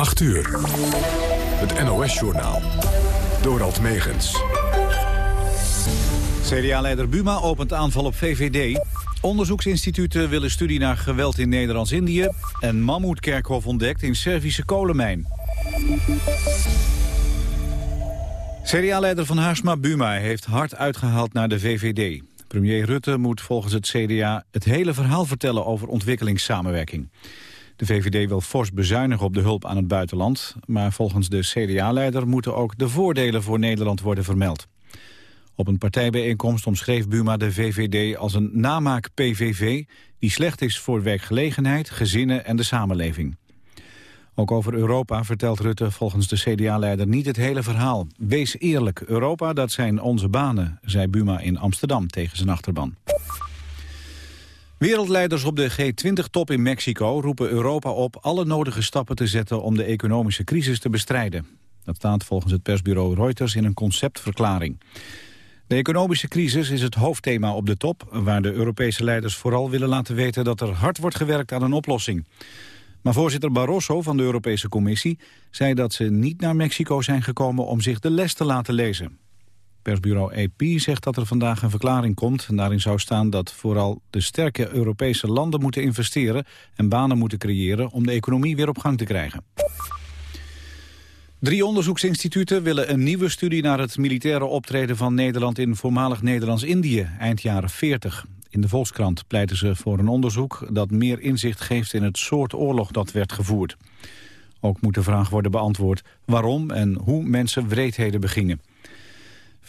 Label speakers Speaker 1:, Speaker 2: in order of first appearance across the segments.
Speaker 1: 8 uur. Het NOS-journaal. Dorald Megens.
Speaker 2: CDA-leider Buma opent aanval op VVD. Onderzoeksinstituten willen studie naar geweld in Nederlands-Indië. En mammoetkerkhof ontdekt in Servische kolenmijn. CDA-leider van Haarsma Buma heeft hard uitgehaald naar de VVD. Premier Rutte moet volgens het CDA het hele verhaal vertellen over ontwikkelingssamenwerking. De VVD wil fors bezuinigen op de hulp aan het buitenland... maar volgens de CDA-leider moeten ook de voordelen voor Nederland worden vermeld. Op een partijbijeenkomst omschreef Buma de VVD als een namaak-PVV... die slecht is voor werkgelegenheid, gezinnen en de samenleving. Ook over Europa vertelt Rutte volgens de CDA-leider niet het hele verhaal. Wees eerlijk, Europa dat zijn onze banen, zei Buma in Amsterdam tegen zijn achterban. Wereldleiders op de G20-top in Mexico roepen Europa op alle nodige stappen te zetten om de economische crisis te bestrijden. Dat staat volgens het persbureau Reuters in een conceptverklaring. De economische crisis is het hoofdthema op de top, waar de Europese leiders vooral willen laten weten dat er hard wordt gewerkt aan een oplossing. Maar voorzitter Barroso van de Europese Commissie zei dat ze niet naar Mexico zijn gekomen om zich de les te laten lezen. Persbureau AP zegt dat er vandaag een verklaring komt. En daarin zou staan dat vooral de sterke Europese landen moeten investeren... en banen moeten creëren om de economie weer op gang te krijgen. Drie onderzoeksinstituten willen een nieuwe studie naar het militaire optreden van Nederland in voormalig Nederlands-Indië, eind jaren 40. In de Volkskrant pleiten ze voor een onderzoek dat meer inzicht geeft in het soort oorlog dat werd gevoerd. Ook moet de vraag worden beantwoord waarom en hoe mensen wreedheden begingen.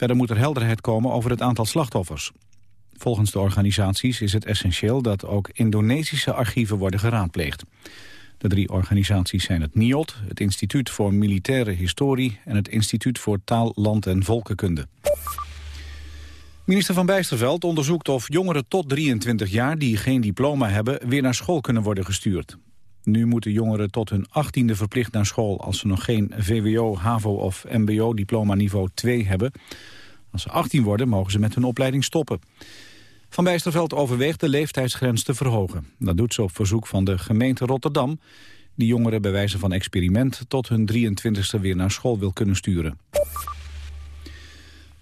Speaker 2: Verder moet er helderheid komen over het aantal slachtoffers. Volgens de organisaties is het essentieel dat ook Indonesische archieven worden geraadpleegd. De drie organisaties zijn het NIOD, het Instituut voor Militaire Historie... en het Instituut voor Taal, Land en Volkenkunde. Minister van Bijsterveld onderzoekt of jongeren tot 23 jaar... die geen diploma hebben, weer naar school kunnen worden gestuurd. Nu moeten jongeren tot hun 18e verplicht naar school... als ze nog geen VWO, HAVO of MBO-diploma niveau 2 hebben. Als ze 18 worden, mogen ze met hun opleiding stoppen. Van Bijsterveld overweegt de leeftijdsgrens te verhogen. Dat doet ze op verzoek van de gemeente Rotterdam... die jongeren bij wijze van experiment tot hun 23e weer naar school wil kunnen sturen.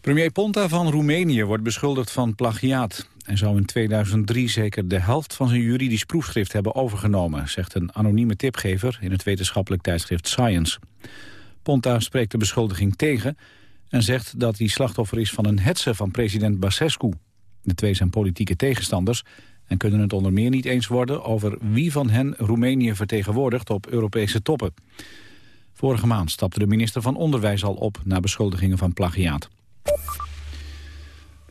Speaker 2: Premier Ponta van Roemenië wordt beschuldigd van plagiaat. Hij zou in 2003 zeker de helft van zijn juridisch proefschrift hebben overgenomen... zegt een anonieme tipgever in het wetenschappelijk tijdschrift Science. Ponta spreekt de beschuldiging tegen en zegt dat hij slachtoffer is van een hetze van president Basescu. De twee zijn politieke tegenstanders en kunnen het onder meer niet eens worden... over wie van hen Roemenië vertegenwoordigt op Europese toppen. Vorige maand stapte de minister van Onderwijs al op... na beschuldigingen van plagiaat.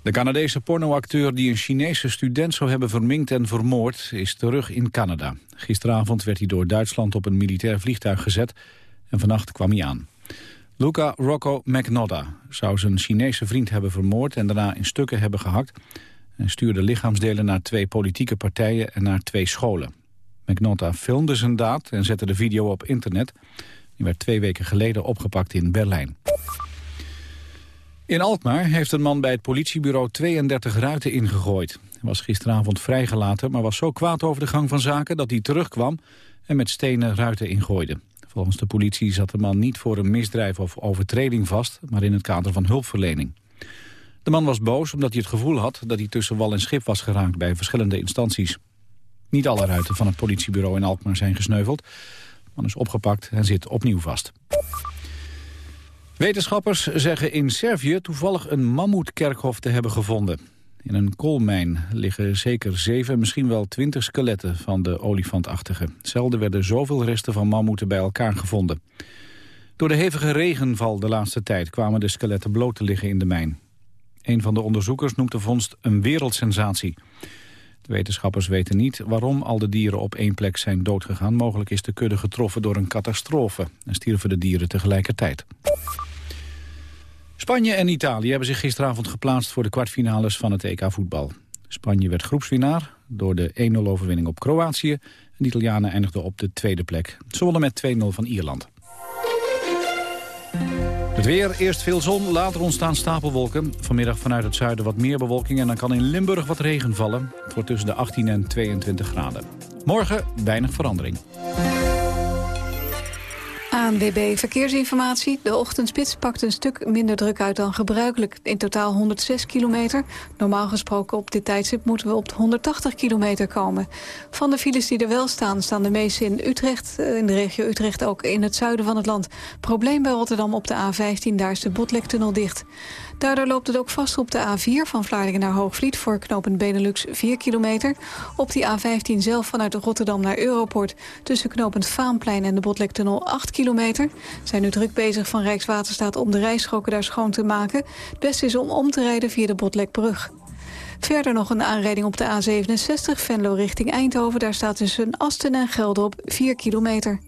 Speaker 2: De Canadese pornoacteur die een Chinese student zou hebben verminkt en vermoord... is terug in Canada. Gisteravond werd hij door Duitsland op een militair vliegtuig gezet... en vannacht kwam hij aan. Luca Rocco McNodda zou zijn Chinese vriend hebben vermoord... en daarna in stukken hebben gehakt... en stuurde lichaamsdelen naar twee politieke partijen en naar twee scholen. McNodda filmde zijn daad en zette de video op internet. Die werd twee weken geleden opgepakt in Berlijn. In Alkmaar heeft een man bij het politiebureau 32 ruiten ingegooid. Hij was gisteravond vrijgelaten, maar was zo kwaad over de gang van zaken... dat hij terugkwam en met stenen ruiten ingooide. Volgens de politie zat de man niet voor een misdrijf of overtreding vast... maar in het kader van hulpverlening. De man was boos omdat hij het gevoel had dat hij tussen wal en schip was geraakt... bij verschillende instanties. Niet alle ruiten van het politiebureau in Alkmaar zijn gesneuveld. De man is opgepakt en zit opnieuw vast. Wetenschappers zeggen in Servië toevallig een mammoetkerkhof te hebben gevonden. In een koolmijn liggen zeker zeven, misschien wel twintig skeletten van de olifantachtige. Zelden werden zoveel resten van mammoeten bij elkaar gevonden. Door de hevige regenval de laatste tijd kwamen de skeletten bloot te liggen in de mijn. Een van de onderzoekers noemt de vondst een wereldsensatie. De wetenschappers weten niet waarom al de dieren op één plek zijn doodgegaan. Mogelijk is de kudde getroffen door een catastrofe en stierven de dieren tegelijkertijd. Spanje en Italië hebben zich gisteravond geplaatst voor de kwartfinales van het EK voetbal. Spanje werd groepswinnaar door de 1-0 overwinning op Kroatië. En de Italianen eindigden op de tweede plek. Ze wonnen met 2-0 van Ierland. Het weer, eerst veel zon, later ontstaan stapelwolken. Vanmiddag vanuit het zuiden wat meer bewolking en dan kan in Limburg wat regen vallen. Het wordt tussen de 18 en 22 graden. Morgen weinig verandering.
Speaker 3: ANWB Verkeersinformatie. De ochtendspits pakt een stuk minder druk uit dan gebruikelijk. In totaal 106 kilometer. Normaal gesproken op dit tijdstip moeten we op 180 kilometer komen. Van de files die er wel staan, staan de meeste in Utrecht. Eh, in de regio Utrecht ook in het zuiden van het land. Probleem bij Rotterdam op de A15, daar is de Botlektunnel dicht. Daardoor loopt het ook vast op de A4 van Vlaardingen naar Hoogvliet... voor knooppunt Benelux 4 kilometer. Op die A15 zelf vanuit Rotterdam naar Europort... tussen knooppunt Vaanplein en de Botlektunnel 8 kilometer. Zijn nu druk bezig van Rijkswaterstaat om de rijstroken daar schoon te maken. Het beste is om om te rijden via de Botlekbrug. Verder nog een aanrijding op de A67 Venlo richting Eindhoven. Daar staat tussen Asten en Gelderop 4 kilometer.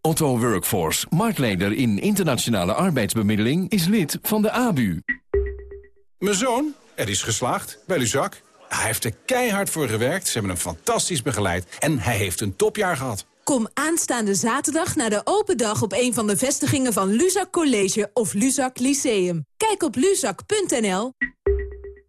Speaker 4: Otto Workforce, marktleider in internationale arbeidsbemiddeling, is lid van de ABU.
Speaker 5: Mijn zoon, er is geslaagd bij Luzak. Hij heeft er keihard voor gewerkt, ze hebben hem fantastisch begeleid... en hij heeft een topjaar gehad.
Speaker 6: Kom aanstaande zaterdag naar de open dag op een van de vestigingen van Luzak College of Luzak Lyceum. Kijk op luzak.nl.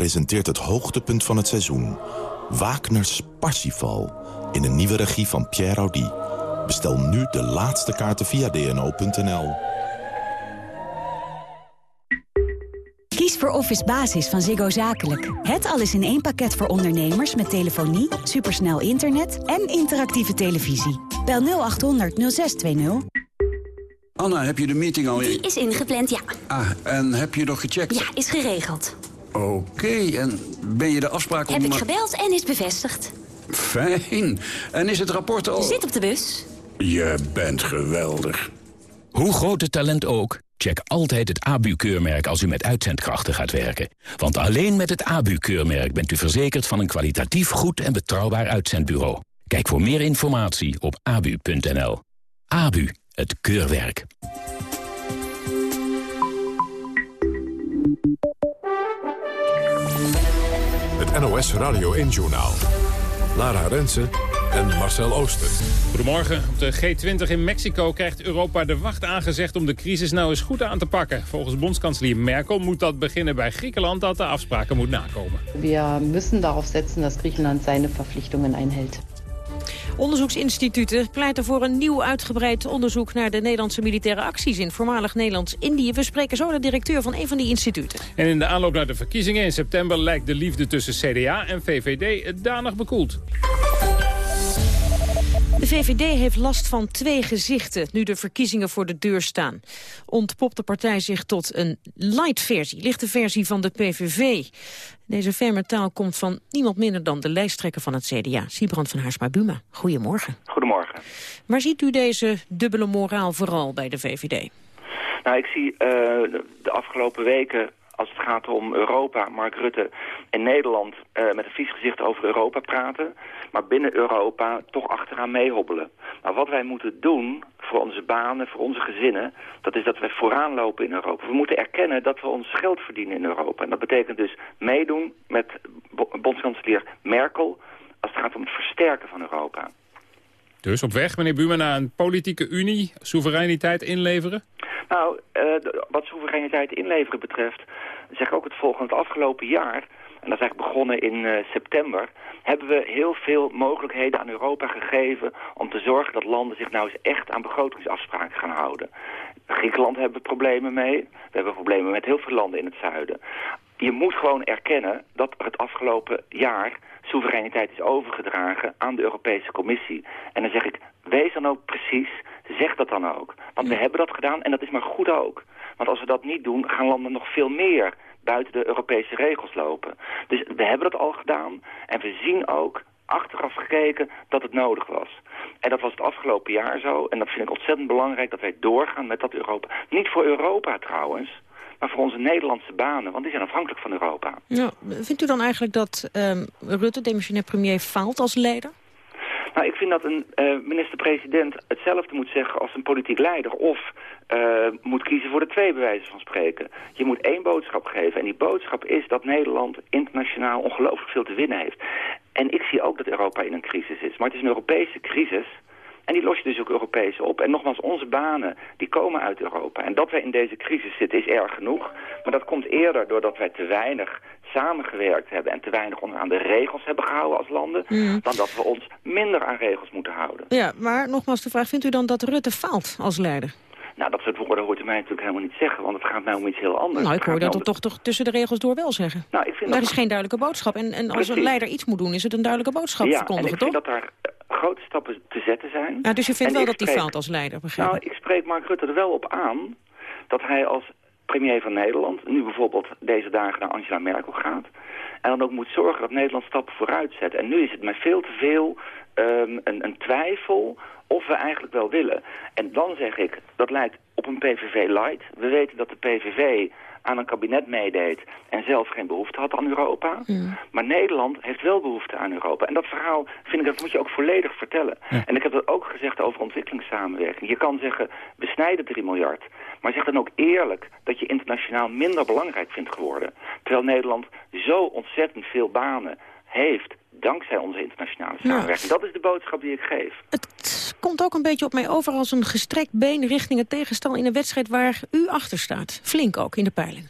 Speaker 7: presenteert het hoogtepunt van het seizoen. Wagner's Parsifal in een nieuwe regie van Pierre Audi. Bestel nu de laatste kaarten via dno.nl.
Speaker 8: Kies voor Office Basis van Ziggo Zakelijk. Het alles in één pakket voor ondernemers met telefonie, supersnel internet en interactieve televisie. Bel 0800 0620.
Speaker 9: Anna, heb je de meeting al...
Speaker 10: Die is ingepland, ja.
Speaker 9: Ah, en heb je nog gecheckt?
Speaker 10: Ja, is geregeld.
Speaker 9: Oké, en ben je de afspraak om...
Speaker 10: Heb ik gebeld en is bevestigd.
Speaker 9: Fijn. En is het rapport al...
Speaker 10: Zit op de bus.
Speaker 9: Je bent geweldig.
Speaker 11: Hoe groot het talent ook, check altijd het ABU-keurmerk als u met uitzendkrachten gaat werken. Want alleen met het ABU-keurmerk bent u verzekerd van een kwalitatief goed en betrouwbaar uitzendbureau. Kijk voor meer informatie op abu.nl. ABU, het keurwerk.
Speaker 1: Het NOS Radio 1-journaal. Lara Rensen en Marcel Ooster.
Speaker 12: Goedemorgen. Op de G20 in Mexico krijgt Europa de wacht aangezegd om de crisis nou eens goed aan te pakken. Volgens bondskanselier Merkel moet dat beginnen bij Griekenland dat de afspraken moet nakomen.
Speaker 13: We müssen darauf setzen dat Griekenland zijn verplichtingen einhält.
Speaker 14: Onderzoeksinstituten pleiten voor een nieuw uitgebreid onderzoek naar de Nederlandse militaire acties in voormalig Nederlands-Indië. We spreken zo de directeur van een van die instituten.
Speaker 12: En in de aanloop naar de verkiezingen in september lijkt de liefde tussen CDA en VVD danig bekoeld.
Speaker 14: De VVD heeft last van twee gezichten, nu de verkiezingen voor de deur staan. Ontpopt de partij zich tot een light-versie, lichte versie van de PVV. Deze ferme taal komt van niemand minder dan de lijsttrekker van het CDA, Siebrand van Haarsma-Buma. Goedemorgen.
Speaker 15: Goedemorgen.
Speaker 14: Waar ziet u deze dubbele moraal vooral bij de VVD?
Speaker 15: Nou, ik zie uh, de afgelopen weken als het gaat om Europa, Mark Rutte in Nederland uh, met een vies gezicht over Europa praten maar binnen Europa toch achteraan meehobbelen. Maar wat wij moeten doen voor onze banen, voor onze gezinnen... dat is dat we vooraan lopen in Europa. We moeten erkennen dat we ons geld verdienen in Europa. En dat betekent dus meedoen met bondskanselier Merkel... als het gaat om het versterken van Europa.
Speaker 12: Dus op weg, meneer Buma, naar een politieke unie, soevereiniteit inleveren?
Speaker 15: Nou, uh, wat soevereiniteit inleveren betreft, zeg ik ook het volgende. Het afgelopen jaar en dat is eigenlijk begonnen in uh, september, hebben we heel veel mogelijkheden aan Europa gegeven om te zorgen dat landen zich nou eens echt aan begrotingsafspraken gaan houden. Griekenland hebben we problemen mee. We hebben problemen met heel veel landen in het zuiden. Je moet gewoon erkennen dat er het afgelopen jaar soevereiniteit is overgedragen aan de Europese Commissie. En dan zeg ik, wees dan ook precies, Zeg dat dan ook. Want we hebben dat gedaan en dat is maar goed ook. Want als we dat niet doen, gaan landen nog veel meer buiten de Europese regels lopen. Dus we hebben dat al gedaan en we zien ook achteraf gekeken dat het nodig was. En dat was het afgelopen jaar zo. En dat vind ik ontzettend belangrijk dat wij doorgaan met dat Europa. Niet voor Europa trouwens, maar voor onze Nederlandse banen. Want die zijn afhankelijk van Europa.
Speaker 14: Ja, vindt u dan eigenlijk dat um, Rutte, demissionair premier, faalt als leider?
Speaker 15: Nou, ik vind dat een uh, minister-president hetzelfde moet zeggen als een politiek leider. Of uh, moet kiezen voor de twee bewijzen van spreken. Je moet één boodschap geven. En die boodschap is dat Nederland internationaal ongelooflijk veel te winnen heeft. En ik zie ook dat Europa in een crisis is. Maar het is een Europese crisis. En die los je dus ook Europees op. En nogmaals, onze banen, die komen uit Europa. En dat wij in deze crisis zitten is erg genoeg. Maar dat komt eerder doordat wij te weinig samengewerkt hebben... en te weinig aan de regels hebben gehouden als landen... Mm. dan dat we ons minder aan regels moeten houden.
Speaker 14: Ja, maar nogmaals de vraag, vindt u dan dat Rutte faalt als leider?
Speaker 15: Nou, dat soort woorden hoort u mij natuurlijk helemaal niet zeggen, want het gaat mij om iets heel anders.
Speaker 14: Nou, ik hoor dat toch, toch tussen de regels door wel zeggen.
Speaker 15: Nou, ik vind
Speaker 14: Daar
Speaker 15: dat...
Speaker 14: is geen duidelijke boodschap. En, en als een leider iets moet doen, is het een duidelijke boodschap
Speaker 15: ja,
Speaker 14: verkondigen,
Speaker 15: toch?
Speaker 14: Ja,
Speaker 15: ik vind dat daar grote stappen te zetten zijn.
Speaker 14: Ja, dus je vindt
Speaker 15: en
Speaker 14: wel dat
Speaker 15: spreek...
Speaker 14: hij faalt als leider, begrijp
Speaker 15: Nou, ik spreek Mark Rutte er wel op aan dat hij als premier van Nederland... nu bijvoorbeeld deze dagen naar Angela Merkel gaat... en dan ook moet zorgen dat Nederland stappen vooruit zet. En nu is het mij veel te veel um, een, een twijfel of we eigenlijk wel willen. En dan zeg ik, dat lijkt op een PVV-light. We weten dat de PVV aan een kabinet meedeed en zelf geen behoefte had aan Europa. Maar Nederland heeft wel behoefte aan Europa. En dat verhaal vind ik, dat moet je ook volledig vertellen.
Speaker 2: Ja.
Speaker 15: En ik heb dat ook gezegd over ontwikkelingssamenwerking. Je kan zeggen, we snijden 3 miljard. Maar zeg dan ook eerlijk dat je internationaal minder belangrijk vindt geworden. Terwijl Nederland zo ontzettend veel banen heeft dankzij onze internationale samenwerking. Dat is de boodschap die ik geef.
Speaker 14: Het komt ook een beetje op mij over als een gestrekt been richting het tegenstal in een wedstrijd waar u achter staat. Flink ook in de peiling.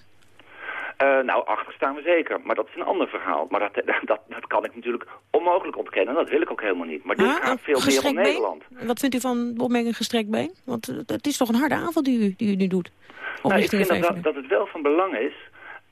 Speaker 15: Uh, nou, achter staan we zeker. Maar dat is een ander verhaal. Maar dat, dat, dat kan ik natuurlijk onmogelijk ontkennen. Dat wil ik ook helemaal niet. Maar dit
Speaker 14: Ah,
Speaker 15: gaat veel meer om
Speaker 14: been?
Speaker 15: Nederland.
Speaker 14: Wat vindt u van de opmerking gestrekt been? Want het is toch een harde aanval die u, die u nu doet?
Speaker 15: Nou, ik vind dat, dat, dat het wel van belang is...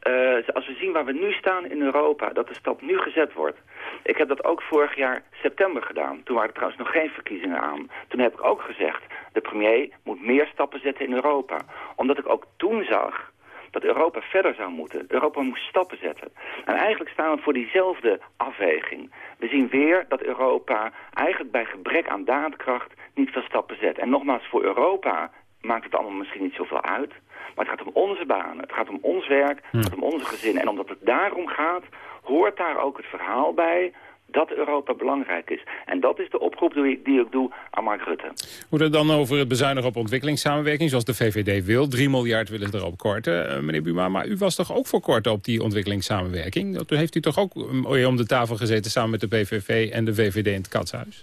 Speaker 15: Uh, als we zien waar we nu staan in Europa, dat de stap nu gezet wordt. Ik heb dat ook vorig jaar september gedaan. Toen waren er trouwens nog geen verkiezingen aan. Toen heb ik ook gezegd, de premier moet meer stappen zetten in Europa. Omdat ik ook toen zag dat Europa verder zou moeten. Europa moest stappen zetten. En eigenlijk staan we voor diezelfde afweging. We zien weer dat Europa eigenlijk bij gebrek aan daadkracht niet veel stappen zet. En nogmaals, voor Europa maakt het allemaal misschien niet zoveel uit. Maar het gaat om onze banen, het gaat om ons werk, het gaat om onze gezinnen. En omdat het daarom gaat, hoort daar ook het verhaal bij dat Europa belangrijk is. En dat is de oproep die ik, die ik doe aan Mark Rutte.
Speaker 12: Hoe het dan over het bezuinigen op ontwikkelingssamenwerking... zoals de VVD wil, 3 miljard willen ze erop korten. Uh, meneer Buma, maar u was toch ook voor korten op die ontwikkelingssamenwerking? Toen heeft u toch ook om de tafel gezeten samen met de PVV en de VVD in het Katshuis?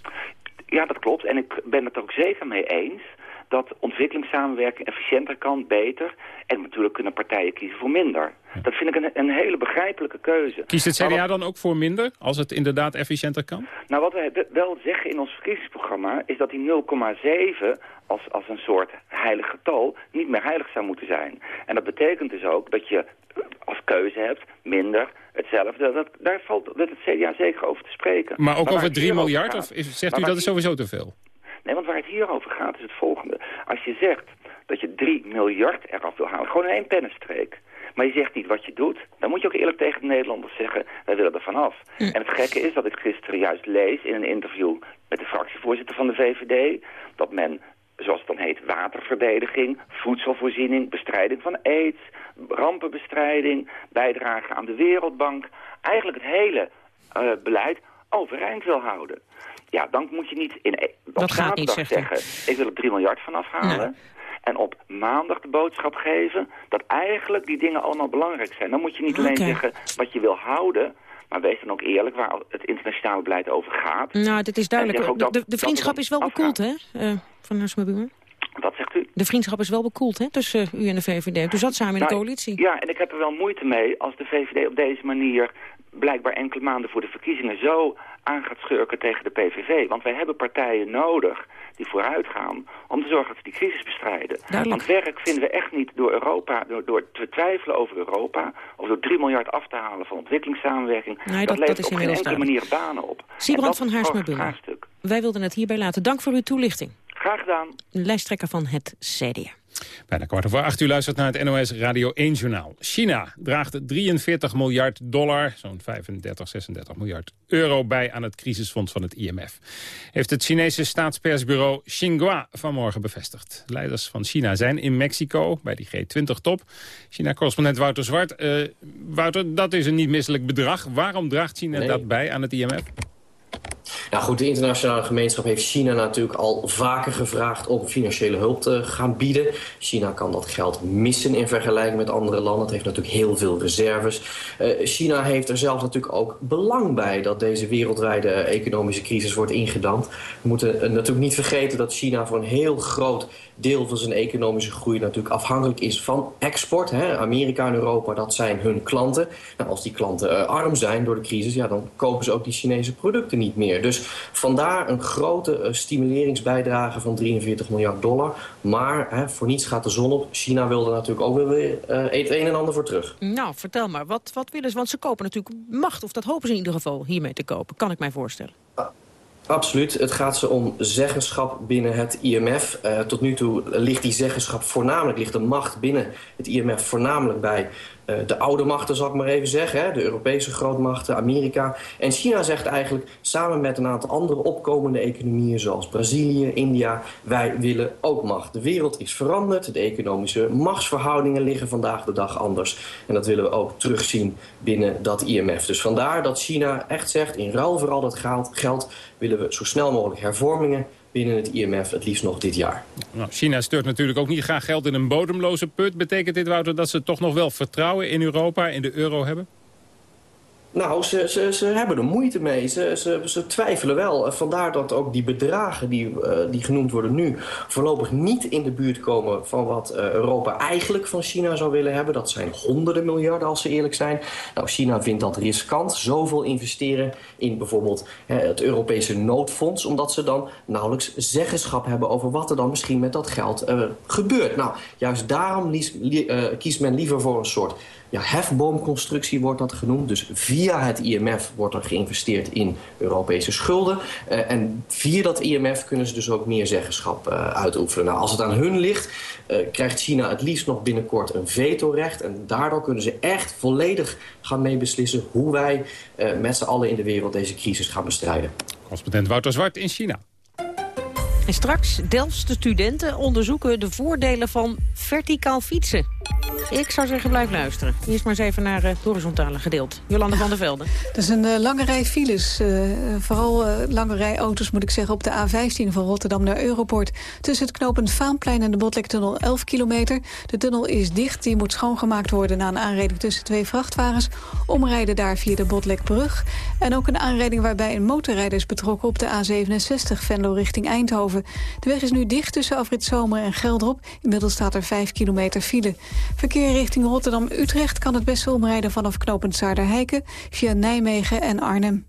Speaker 15: Ja, dat klopt. En ik ben het ook zeker mee eens dat ontwikkelingssamenwerking efficiënter kan, beter. En natuurlijk kunnen partijen kiezen voor minder. Dat vind ik een, een hele begrijpelijke keuze.
Speaker 12: Kiest het CDA dan ook voor minder, als het inderdaad efficiënter kan?
Speaker 15: Nou, wat we wel zeggen in ons verkiezingsprogramma... is dat die 0,7 als, als een soort heilig getal niet meer heilig zou moeten zijn. En dat betekent dus ook dat je als keuze hebt minder, hetzelfde. Dat, daar valt met het CDA zeker over te spreken.
Speaker 12: Maar ook over
Speaker 15: het
Speaker 12: 3
Speaker 15: hier
Speaker 12: miljard?
Speaker 15: gaat-
Speaker 12: Of is, zegt u dat is sowieso te veel?
Speaker 15: Nee, want waar het hier over gaat is het volgende. Als je zegt dat je 3 miljard eraf wil halen, gewoon in één pennenstreek... maar je zegt niet wat je doet, dan moet je ook eerlijk tegen de Nederlanders zeggen... wij willen er vanaf. En het gekke is dat ik gisteren juist lees in een interview... met de fractievoorzitter van de VVD... dat men, zoals het dan heet, waterverdediging, voedselvoorziening... bestrijding van aids, rampenbestrijding, bijdrage aan de Wereldbank... eigenlijk het hele eh, beleid overeind wil houden. Ja, dan moet je niet in, op
Speaker 14: Dat gaat niet, zegt u.
Speaker 15: zeggen... ik wil er 3 miljard van afhalen... En op maandag de boodschap geven dat eigenlijk die dingen allemaal belangrijk zijn. Dan moet je niet alleen zeggen wat je wil houden... maar wees dan ook eerlijk waar het internationale beleid over gaat.
Speaker 14: Nou, dit is duidelijk. De,
Speaker 15: dat-
Speaker 14: de, de
Speaker 15: dat
Speaker 14: vriendschap is wel bekoeld, hè, eh, van Harsma?
Speaker 15: Wat zegt u?
Speaker 14: De vriendschap is wel bekoeld, hè, tussen eh, u en de VVD. Toen zat samen in de
Speaker 15: Nou,
Speaker 14: coalitie.
Speaker 15: Ja, en ik heb er wel moeite mee als de VVD op deze manier... blijkbaar enkele maanden voor de verkiezingen zo aan gaat schurken tegen de PVV. Want wij hebben partijen nodig die vooruit gaan om te zorgen dat ze die crisis bestrijden.
Speaker 14: Duidelijk.
Speaker 15: Want werk vinden we echt niet door Europa, door, door te twijfelen over Europa... of door 3 miljard af te halen van ontwikkelingssamenwerking.
Speaker 14: Nee, dat- dat
Speaker 15: levert
Speaker 14: is
Speaker 15: op geen enkele manier banen op.
Speaker 14: Siebrand
Speaker 15: dat
Speaker 14: van Haarsma. Wij wilden het hierbij laten. Dank voor uw toelichting.
Speaker 15: Graag gedaan.
Speaker 14: Lijsttrekker van het CDA.
Speaker 12: Bijna kwart over acht u luistert naar het NOS Radio 1-journaal. China draagt 43 miljard dollar, zo'n 35, 36 miljard euro... bij aan het crisisfonds van het IMF. Heeft het Chinese staatspersbureau Xinhua vanmorgen bevestigd. Leiders van China zijn in Mexico bij die G20-top. China-correspondent Wouter Zwart. Uh, Wouter, dat is een niet misselijk bedrag. Waarom draagt China
Speaker 16: nee.
Speaker 12: dat bij aan het IMF?
Speaker 16: Nou goed, de internationale gemeenschap heeft China natuurlijk al vaker gevraagd om financiële hulp te gaan bieden. China kan dat geld missen in vergelijking met andere landen. Het heeft natuurlijk heel veel reserves. Uh, China heeft er zelf natuurlijk ook belang bij dat deze wereldwijde economische crisis wordt ingedampt. We moeten natuurlijk niet vergeten dat China voor een heel groot deel van zijn economische groei natuurlijk afhankelijk is van export. Hè. Amerika en Europa, dat zijn hun klanten. Nou, als die klanten uh, arm zijn door de crisis, ja, dan kopen ze ook die Chinese producten niet meer. Dus vandaar een grote uh, stimuleringsbijdrage van 43 miljard dollar. Maar hè, voor niets gaat de zon op. China wil er natuurlijk ook weer uh, het een en ander voor terug.
Speaker 14: Nou, vertel maar, wat, wat willen ze? Want ze kopen natuurlijk macht, of dat hopen ze in ieder geval hiermee te kopen. Kan ik mij voorstellen.
Speaker 16: Absoluut. Het gaat ze om zeggenschap binnen het IMF. Uh, tot nu toe ligt die zeggenschap voornamelijk, ligt de macht binnen het IMF voornamelijk bij de oude machten, zal ik maar even zeggen. Hè? De Europese grootmachten, Amerika. En China zegt eigenlijk, samen met een aantal andere opkomende economieën... zoals Brazilië, India, wij willen ook macht. De wereld is veranderd. De economische machtsverhoudingen liggen vandaag de dag anders. En dat willen we ook terugzien binnen dat IMF. Dus vandaar dat China echt zegt, in ruil voor al dat geld willen we zo snel mogelijk hervormingen binnen het IMF, het liefst nog dit jaar.
Speaker 12: Nou, China stuurt natuurlijk ook niet graag geld in een bodemloze put. Betekent dit, Wouter, dat ze toch nog wel vertrouwen in Europa, in de euro hebben?
Speaker 16: Nou, ze, ze, ze hebben er moeite mee. Ze, ze, ze twijfelen wel. Vandaar dat ook die bedragen die, uh, die genoemd worden nu... voorlopig niet in de buurt komen van wat uh, Europa eigenlijk van China zou willen hebben. Dat zijn honderden miljarden, als ze eerlijk zijn. Nou, China vindt dat riskant. Zoveel investeren in bijvoorbeeld het Europese noodfonds... omdat ze dan nauwelijks zeggenschap hebben... over wat er dan misschien met dat geld uh, gebeurt. Nou, juist daarom kiest men liever voor een soort ja, hefboomconstructie wordt dat genoemd. Dus via het IMF wordt er geïnvesteerd in Europese schulden. Uh, en via dat IMF kunnen ze dus ook meer zeggenschap uh, uitoefenen. Nou, als het aan hun ligt, uh, krijgt China het liefst nog binnenkort een vetorecht. En daardoor kunnen ze echt volledig gaan meebeslissen... hoe wij met z'n allen in de wereld deze crisis gaan bestrijden.
Speaker 12: Correspondent Wouter Zwart in China.
Speaker 14: En straks Delftse studenten onderzoeken de voordelen van verticaal fietsen. Ik zou zeggen, blijf luisteren. Eerst maar eens even naar het horizontale gedeelte. Jolande van der Velde.
Speaker 3: Dat is een uh, lange rij files. Uh, vooral lange rij auto's, moet ik zeggen, op de A15 van Rotterdam naar Europort. Tussen het knooppunt Vaanplein en de Botlektunnel 11 kilometer. De tunnel is dicht, die moet schoongemaakt worden... na een aanrijding tussen twee vrachtwagens. Omrijden daar via de Botlekbrug. En ook een aanrijding waarbij een motorrijder is betrokken... op de A67 Venlo richting Eindhoven. De weg is nu dicht tussen Afrit Zomer en Geldrop. Inmiddels staat er 5 kilometer file. Verkeer richting Rotterdam-Utrecht kan het beste omrijden vanaf knooppunt Zaarderheiken via Nijmegen en Arnhem.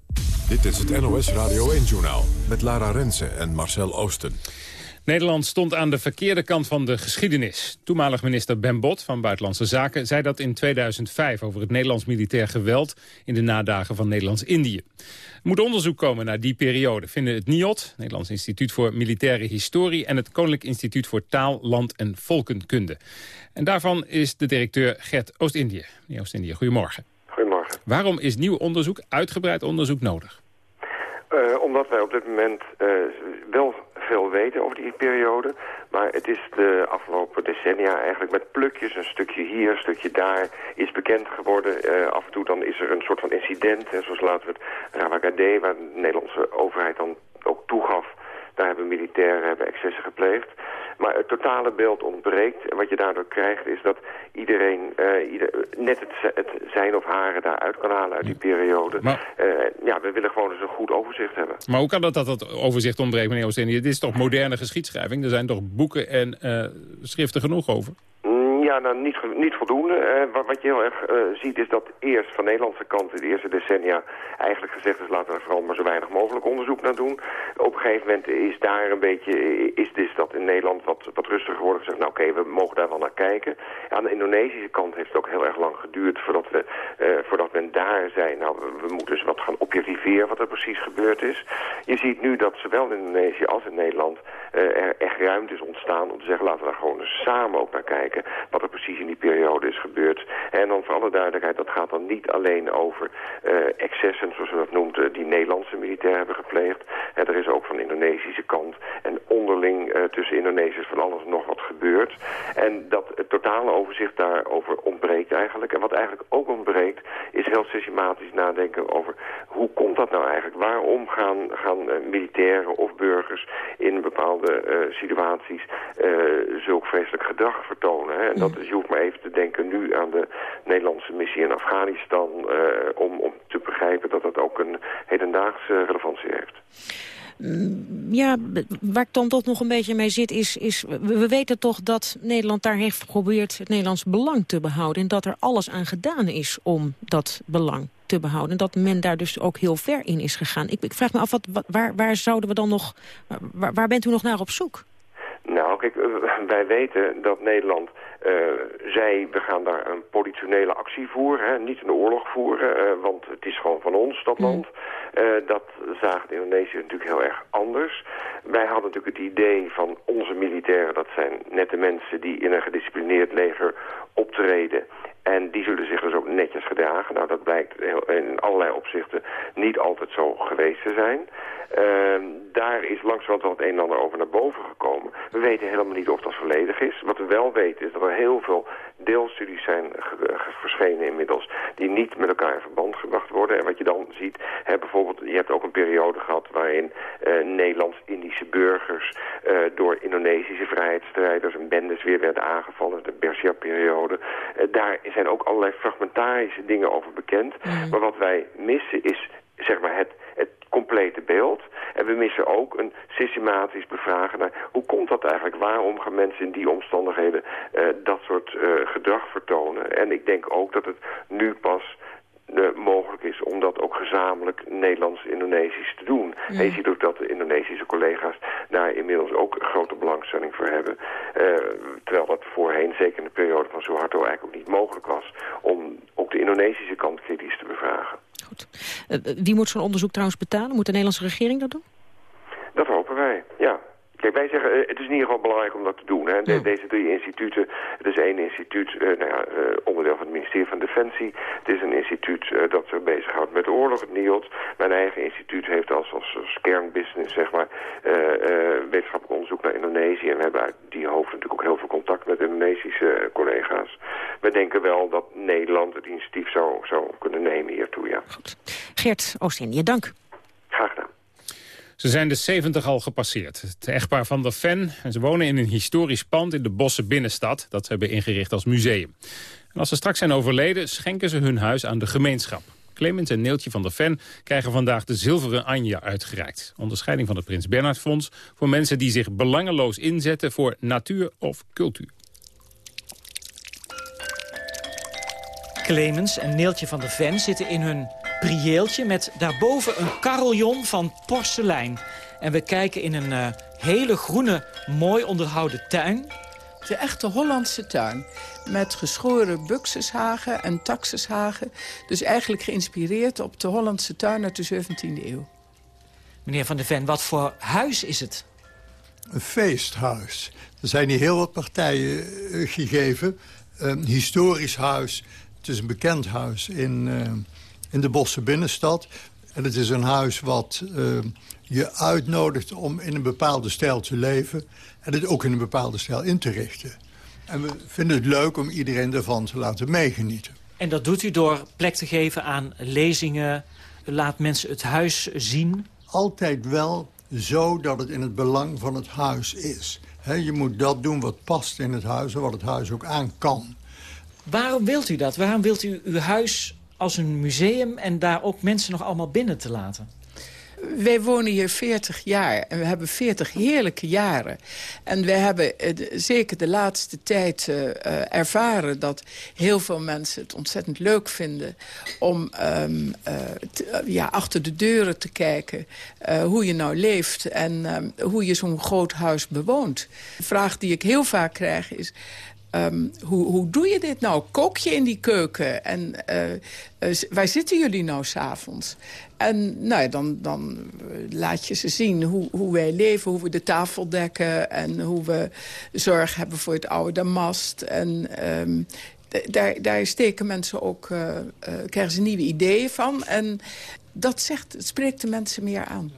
Speaker 1: Dit is het NOS Radio 1-journaal met Lara Rensen en Marcel Oosten.
Speaker 12: Nederland stond aan de verkeerde kant van de geschiedenis. Toenmalig minister Ben Bot van Buitenlandse Zaken zei dat in 2005 over het Nederlands militair geweld in de nadagen van Nederlands-Indië. Er moet onderzoek komen naar die periode, vinden het NIOT, Nederlands Instituut voor Militaire Historie en het Koninklijk Instituut voor Taal, Land en Volkenkunde. En daarvan is de directeur Gert Oost-Indië. Meneer Oost-Indië, goedemorgen.
Speaker 17: Goedemorgen.
Speaker 12: Waarom is nieuw onderzoek, uitgebreid onderzoek nodig?
Speaker 17: Omdat wij op dit moment uh, wel veel weten over die periode. Maar het is de afgelopen decennia eigenlijk met plukjes, een stukje hier, een stukje daar, is bekend geworden. Uh, af en toe dan is er een soort van incident, hè, zoals laten we het Rawagade, waar de Nederlandse overheid dan ook toegaf. Daar hebben militairen hebben excessen gepleegd. Maar het totale beeld ontbreekt. En wat je daardoor krijgt is dat iedereen uh, ieder, net het, het, zijn of haren daaruit kan halen uit die periode. Maar, uh, ja, we willen gewoon eens een goed overzicht hebben.
Speaker 12: Maar hoe kan dat dat dat overzicht ontbreekt, meneer Oostende? Het is toch moderne geschiedschrijving? Er zijn toch boeken en uh, schriften genoeg over?
Speaker 17: Ja, nou, niet, niet voldoende. Uh, wat, je heel erg uh, ziet is dat eerst van Nederlandse kant in de eerste decennia eigenlijk gezegd is laten we er vooral maar zo weinig mogelijk onderzoek naar doen. Op een gegeven moment is daar een beetje, is dus dat in Nederland wat, wat rustiger geworden. Gezegd, nou oké, we mogen daar wel naar kijken. Aan de Indonesische kant heeft het ook heel erg lang geduurd voordat, we, voordat men daar zei, nou we, moeten eens wat gaan objectiveren wat er precies gebeurd is. Je ziet nu dat zowel in Indonesië als in Nederland er echt ruimte is ontstaan om te zeggen laten we daar gewoon samen ook naar kijken wat er precies in die periode is gebeurd. En dan voor alle duidelijkheid, dat gaat dan niet alleen over uh, excessen, zoals we dat noemen, die Nederlandse militairen hebben gepleegd. Er is ook van de Indonesische kant en onderling uh, tussen Indonesiërs van alles nog wat gebeurd. En dat het totale overzicht daarover ontbreekt eigenlijk. En wat eigenlijk ook ontbreekt, is heel systematisch nadenken over hoe komt dat nou eigenlijk? Waarom gaan, gaan uh, militairen of burgers in bepaalde situaties zulk vreselijk gedrag vertonen? Hè? En dat is, je hoeft maar even te denken nu aan de Nederlandse missie in Afghanistan... Uh, om, om te begrijpen dat dat ook een hedendaagse relevantie heeft.
Speaker 14: Ja, waar ik dan toch nog een beetje mee zit is... is we weten toch dat Nederland daar heeft geprobeerd het Nederlands belang te behouden... en dat er alles aan gedaan is om dat belang te behouden. En dat men daar dus ook heel ver in is gegaan. Ik, ik vraag me af, wat, waar, waar zouden we dan nog... Waar, waar bent u nog naar op zoek?
Speaker 17: Nou, kijk, wij weten dat Nederland zei, we gaan daar een politionele actie voeren, hè, niet een oorlog voeren, uh, want het is gewoon van ons, dat land. Uh, dat zagen de Indonesiërs natuurlijk heel erg anders. Wij hadden natuurlijk het idee van onze militairen, dat zijn nette mensen die in een gedisciplineerd leger optreden. En die zullen zich dus ook netjes gedragen. Nou, dat blijkt in allerlei opzichten niet altijd zo geweest te zijn. Uh, daar is langzamerhand wel het een en ander over naar boven gekomen. We weten helemaal niet of dat volledig is. Wat we wel weten is dat er heel veel deelstudies zijn verschenen inmiddels... die niet met elkaar in verband gebracht worden. En wat je dan ziet, hè, bijvoorbeeld, je hebt ook een periode gehad... waarin uh, Nederlands-Indische burgers uh, door Indonesische vrijheidsstrijders... en bendes weer werden aangevallen, de Bersia-periode. Daar zijn ook allerlei fragmentarische dingen over bekend. Mm. Maar wat wij missen is zeg maar het, het complete beeld. En we missen ook een systematisch bevragen naar hoe komt dat eigenlijk? Waarom gaan mensen in die omstandigheden uh, dat soort uh, gedrag vertonen? En ik denk ook dat het nu pas mogelijk is om dat ook gezamenlijk Nederlands-Indonesisch te doen. Ja. En je ziet ook dat de Indonesische collega's daar inmiddels ook grote belangstelling voor hebben. Uh, terwijl dat voorheen, zeker in de periode van Suharto, eigenlijk ook niet mogelijk was om ook de Indonesische kant kritisch te bevragen.
Speaker 14: Goed. Uh, wie moet zo'n onderzoek trouwens betalen? Moet de Nederlandse regering dat doen?
Speaker 17: Dat hopen wij. Kijk, wij zeggen, uh, het is in ieder geval belangrijk om dat te doen. Hè. De, ja. Deze drie instituten, het is één instituut, uh, nou ja, uh, onderdeel van het ministerie van Defensie. Het is een instituut dat zich bezighoudt met de oorlog, het NIOD. Mijn eigen instituut heeft als, als, als kernbusiness, zeg maar, wetenschappelijk onderzoek naar Indonesië. En we hebben uit die hoofd natuurlijk ook heel veel contact met Indonesische collega's. We denken wel dat Nederland het initiatief zou, zou kunnen nemen hiertoe, ja.
Speaker 14: Goed. Oostindje, dank.
Speaker 12: Ze zijn de 70 al gepasseerd. Het echtpaar van der Ven. En ze wonen in een historisch pand in de Bosse binnenstad. Dat ze hebben ingericht als museum. En als ze straks zijn overleden, schenken ze hun huis aan de gemeenschap. Clemens en Neeltje van der Ven krijgen vandaag de zilveren Anja uitgereikt. Onderscheiding van het Prins Bernhard Fonds voor mensen die zich belangeloos inzetten voor natuur of cultuur.
Speaker 18: Clemens en Neeltje van der Ven zitten in hun prieeltje met daarboven een carillon van porselein. En we kijken in een uh, hele groene, mooi onderhouden tuin.
Speaker 19: De echte Hollandse tuin. Met geschoren buxushagen en taxushagen. Dus eigenlijk geïnspireerd op de Hollandse tuin uit de 17e eeuw.
Speaker 18: Meneer Van der Ven, wat voor huis is het?
Speaker 20: Een feesthuis. Er zijn hier heel wat partijen uh, gegeven. Een historisch huis. Het is een bekend huis in... Uh, in de Bosse binnenstad. En het is een huis wat uh, je uitnodigt om in een bepaalde stijl te leven... en het ook in een bepaalde stijl in te richten. En we vinden het leuk om iedereen ervan te laten meegenieten.
Speaker 18: En dat doet u door plek te geven aan lezingen... laat mensen het huis zien?
Speaker 20: Altijd wel zo dat het in het belang van het huis is. He, je moet dat doen wat past in het huis en wat het huis ook aan kan.
Speaker 18: Waarom wilt u dat? Waarom wilt u uw huis als een museum en daar ook mensen nog allemaal binnen te laten?
Speaker 19: Wij wonen hier 40 jaar en we hebben 40 heerlijke jaren. En we hebben eh, zeker de laatste tijd eh, eh, ervaren... dat heel veel mensen het ontzettend leuk vinden... om ehm, eh, eh, ja, achter de deuren te kijken hoe je nou leeft... en ehm, hoe je zo'n groot huis bewoont. De vraag die ik heel vaak krijg is... Ehm, hoe, hoe doe je dit nou? Kook je in die keuken? En z- waar zitten jullie nou s'avonds? En nou ja, dan, dan eh, laat je ze zien hoe, hoe wij leven, hoe we de tafel dekken... en hoe we zorg hebben voor het oude damast. En ehm, daar, daar steken mensen ook, krijgen ze nieuwe ideeën van. En dat zegt, spreekt de mensen meer aan.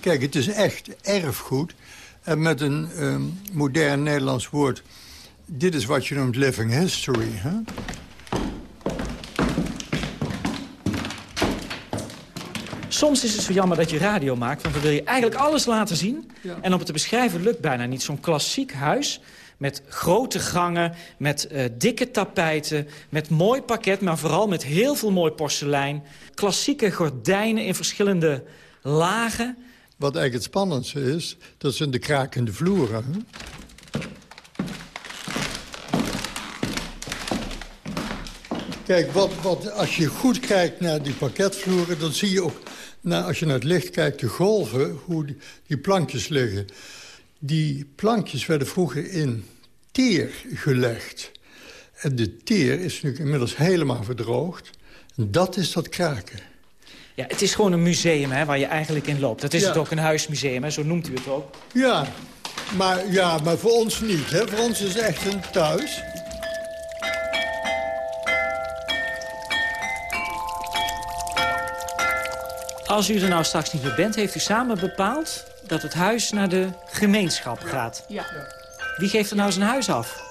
Speaker 20: Kijk, het is echt erfgoed. En met een ehm, modern Nederlands woord... dit is wat je noemt living history. Hè?
Speaker 18: Soms is het zo jammer dat je radio maakt, want dan wil je eigenlijk alles laten zien. En om het te beschrijven lukt bijna niet. Zo'n klassiek huis met grote gangen, met eh, dikke tapijten... met mooi parket, maar vooral met heel veel mooi porselein. Klassieke gordijnen in verschillende lagen.
Speaker 20: Wat eigenlijk het spannendste is, dat zijn de krakende vloeren. Kijk, wat, wat, als je goed kijkt naar die parketvloeren... dan zie je ook, nou, als je naar het licht kijkt, de golven... hoe die, die plankjes liggen. Die plankjes werden vroeger in teer gelegd. En de teer is nu inmiddels helemaal verdroogd. En dat is dat kraken.
Speaker 18: Ja, het is gewoon een museum hè, waar je eigenlijk in loopt. Dat is
Speaker 20: Ja.
Speaker 18: het ook, een huismuseum, hè, zo noemt u het ook.
Speaker 20: Ja, maar, ja, maar voor ons niet. Hè? Voor ons is het echt een thuis.
Speaker 18: Als u er nou straks niet meer bent, heeft u samen bepaald... dat het huis naar de gemeenschap gaat.
Speaker 19: Ja.
Speaker 18: Wie geeft er nou zijn huis af?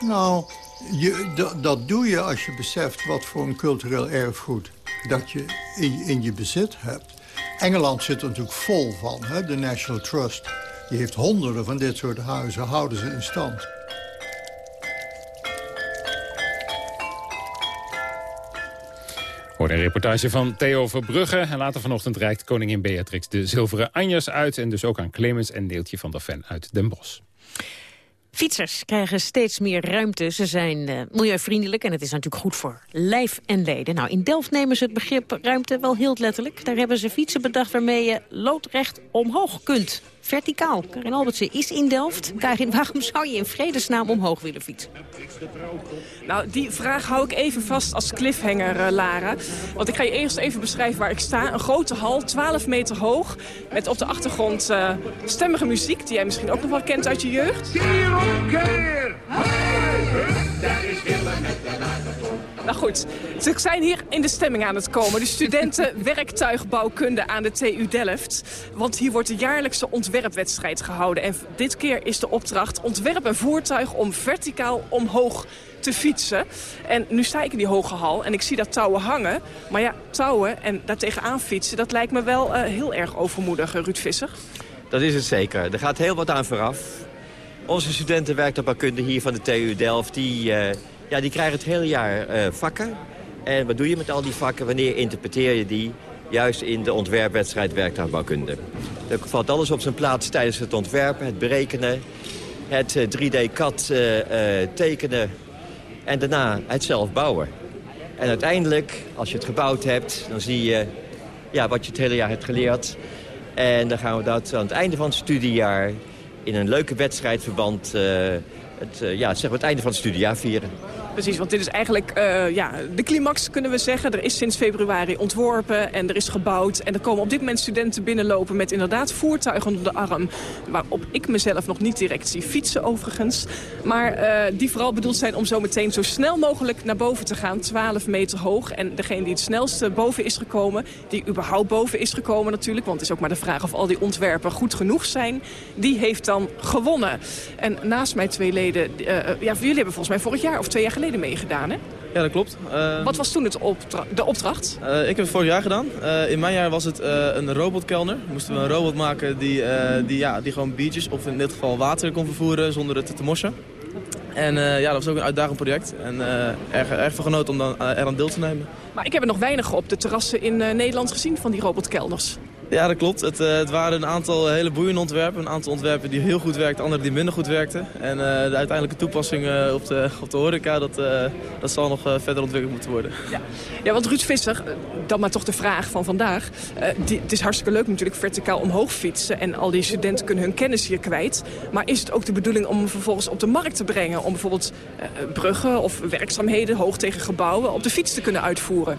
Speaker 20: Nou, je, dat, dat doe je als je beseft wat voor een cultureel erfgoed... dat je in, in je bezit hebt. Engeland zit er natuurlijk vol van, hè? de National Trust. Die heeft honderden van dit soort huizen, houden ze in stand.
Speaker 12: Hoorde een reportage van Theo Verbrugge. En later vanochtend reikt koningin Beatrix de zilveren anjers uit. En dus ook aan Clemens en Neeltje van der Ven uit Den Bosch.
Speaker 14: Fietsers krijgen steeds meer ruimte. Ze zijn eh, milieuvriendelijk en het is natuurlijk goed voor lijf en leden. Nou, in Delft nemen ze het begrip ruimte wel heel letterlijk. Daar hebben ze fietsen bedacht waarmee je loodrecht omhoog kunt. Verticaal. Karin Albertse is in Delft. Karin, waarom zou je in vredesnaam omhoog willen fietsen?
Speaker 21: Nou, die vraag hou ik even vast als cliffhanger, eh, Lara. Want ik ga je eerst even beschrijven waar ik sta. Een grote hal, 12 meter hoog. Met op de achtergrond eh, stemmige muziek... die jij misschien ook nog wel kent uit je jeugd. Nou goed, ze zijn hier in de stemming aan het komen. De studenten werktuigbouwkunde aan de TU Delft. Want hier wordt de jaarlijkse ontwerpwedstrijd gehouden. En dit keer is de opdracht ontwerp een voertuig om verticaal omhoog te fietsen. En nu sta ik in die hoge hal en ik zie dat touwen hangen. Maar ja, touwen en daar tegenaan fietsen, dat lijkt me wel eh, heel erg overmoedig, eh, Ruud Visser.
Speaker 22: Dat is het zeker. Er gaat heel wat aan vooraf. Onze studenten werktuigbouwkunde hier van de TU Delft... die, eh, ja, die krijgen het hele jaar eh, vakken. En wat doe je met al die vakken? Wanneer interpreteer je die? Juist in de ontwerpwedstrijd werktuigbouwkunde. Er valt alles op zijn plaats tijdens het ontwerpen, het berekenen... het 3D-CAD eh, eh, tekenen en daarna het zelf bouwen. En uiteindelijk, als je het gebouwd hebt, dan zie je ja, wat je het hele jaar hebt geleerd... En dan gaan we dat aan het einde van het studiejaar in een leuke wedstrijdverband... eh, het, ja, zeg maar het einde van het studiejaar vieren.
Speaker 21: Precies, want dit is eigenlijk eh, ja, de climax, kunnen we zeggen. Er is sinds februari ontworpen en er is gebouwd. En er komen op dit moment studenten binnenlopen met inderdaad voertuigen onder de arm. Waarop ik mezelf nog niet direct zie fietsen overigens. Maar eh, die vooral bedoeld zijn om zo meteen zo snel mogelijk naar boven te gaan. 12 meter hoog. En degene die het snelste boven is gekomen, die überhaupt boven is gekomen natuurlijk. Want het is ook maar de vraag of al die ontwerpen goed genoeg zijn. Die heeft dan gewonnen. En naast mij twee leden, eh, ja, jullie hebben volgens mij vorig jaar of twee jaar geleden meegedaan, hè?
Speaker 23: Ja, dat klopt. Eh,
Speaker 21: Wat was toen het opdra de opdracht?
Speaker 23: eh, ik heb het vorig jaar gedaan. Eh, in mijn jaar was het eh, een robotkelner. Moesten we een robot maken die, die, ja, die gewoon biertjes of in dit geval water kon vervoeren zonder het te morsen. En ja, dat was ook een uitdagend project. En erg, erg van genoten om dan, er aan deel te nemen.
Speaker 21: Maar ik heb er nog weinig op de terrassen in Nederland gezien van die robotkelners.
Speaker 23: Ja, dat klopt. Het, uh, het, waren een aantal hele boeiende ontwerpen. Een aantal ontwerpen die heel goed werkten, andere die minder goed werkten. En uh, de uiteindelijke toepassing uh, op, de, op de horeca, dat, dat zal nog verder ontwikkeld moeten worden.
Speaker 21: Ja, ja want Ruud Visser, dan maar toch de vraag van vandaag. Het is hartstikke leuk natuurlijk verticaal omhoog fietsen. En al die studenten kunnen hun kennis hier kwijt. Maar is het ook de bedoeling om hem vervolgens op de markt te brengen? Om bijvoorbeeld bruggen of werkzaamheden hoog tegen gebouwen op de fiets te kunnen uitvoeren?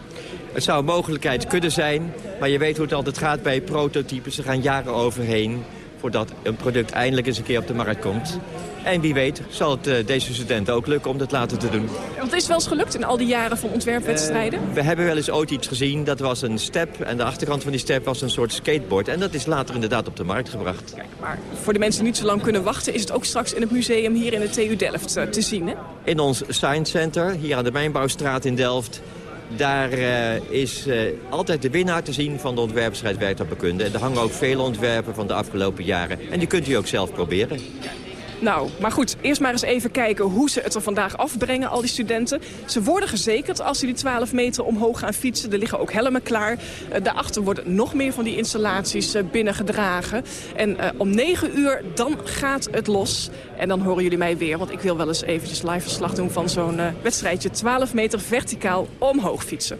Speaker 22: Het zou een mogelijkheid kunnen zijn, maar je weet hoe het altijd gaat bij prototypes. Er gaan jaren overheen voordat een product eindelijk eens een keer op de markt komt. En wie weet zal het uh, deze studenten ook lukken om dat later te doen.
Speaker 21: Want het is wel eens gelukt in al die jaren van ontwerpwedstrijden? Uh,
Speaker 22: we hebben wel eens ooit iets gezien. Dat was een step en de achterkant van die step was een soort skateboard. En dat is later inderdaad op de markt gebracht.
Speaker 21: Kijk, maar voor de mensen die niet zo lang kunnen wachten... is het ook straks in het museum hier in de TU Delft uh, te zien, hè?
Speaker 22: In ons Science Center, hier aan de Mijnbouwstraat in Delft... Daar uh, is uh, altijd de winnaar te zien van de werktuigbekunde. En er hangen ook vele ontwerpen van de afgelopen jaren. En die kunt u ook zelf proberen.
Speaker 21: Nou, maar goed, eerst maar eens even kijken hoe ze het er vandaag afbrengen, al die studenten. Ze worden gezekerd als ze die 12 meter omhoog gaan fietsen. Er liggen ook helmen klaar. Uh, daarachter worden nog meer van die installaties uh, binnengedragen. En uh, om 9 uur, dan gaat het los. En dan horen jullie mij weer, want ik wil wel eens eventjes live verslag doen van zo'n wedstrijdje. 12 meter verticaal omhoog fietsen.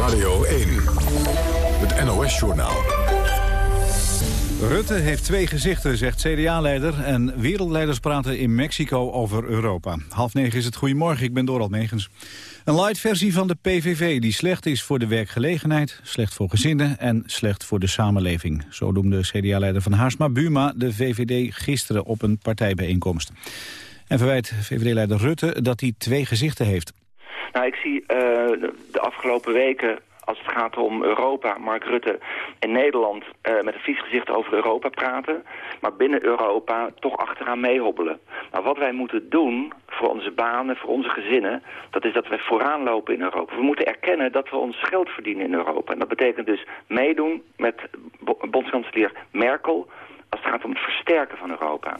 Speaker 1: Radio 1, het NOS-journaal.
Speaker 2: Rutte heeft twee gezichten, zegt CDA-leider. En wereldleiders praten in Mexico over Europa. Half negen is het Goedemorgen, ik ben Dorald Megens. Een light versie van de PVV die slecht is voor de werkgelegenheid... slecht voor gezinnen en slecht voor de samenleving. Zo noemde CDA-leider van Haarsma Buma de VVD gisteren op een partijbijeenkomst. En verwijt VVD-leider Rutte dat hij twee gezichten heeft.
Speaker 15: Nou, ik zie uh, de afgelopen weken als het gaat om Europa, Mark Rutte in Nederland uh, met een vies gezicht over Europa praten, maar binnen Europa toch achteraan meehobbelen. Nou, wat wij moeten doen voor onze banen, voor onze gezinnen, dat is dat wij vooraan lopen in Europa. We moeten erkennen dat we ons geld verdienen in Europa. En dat betekent dus meedoen met bondskanselier Merkel als het gaat om het versterken van Europa.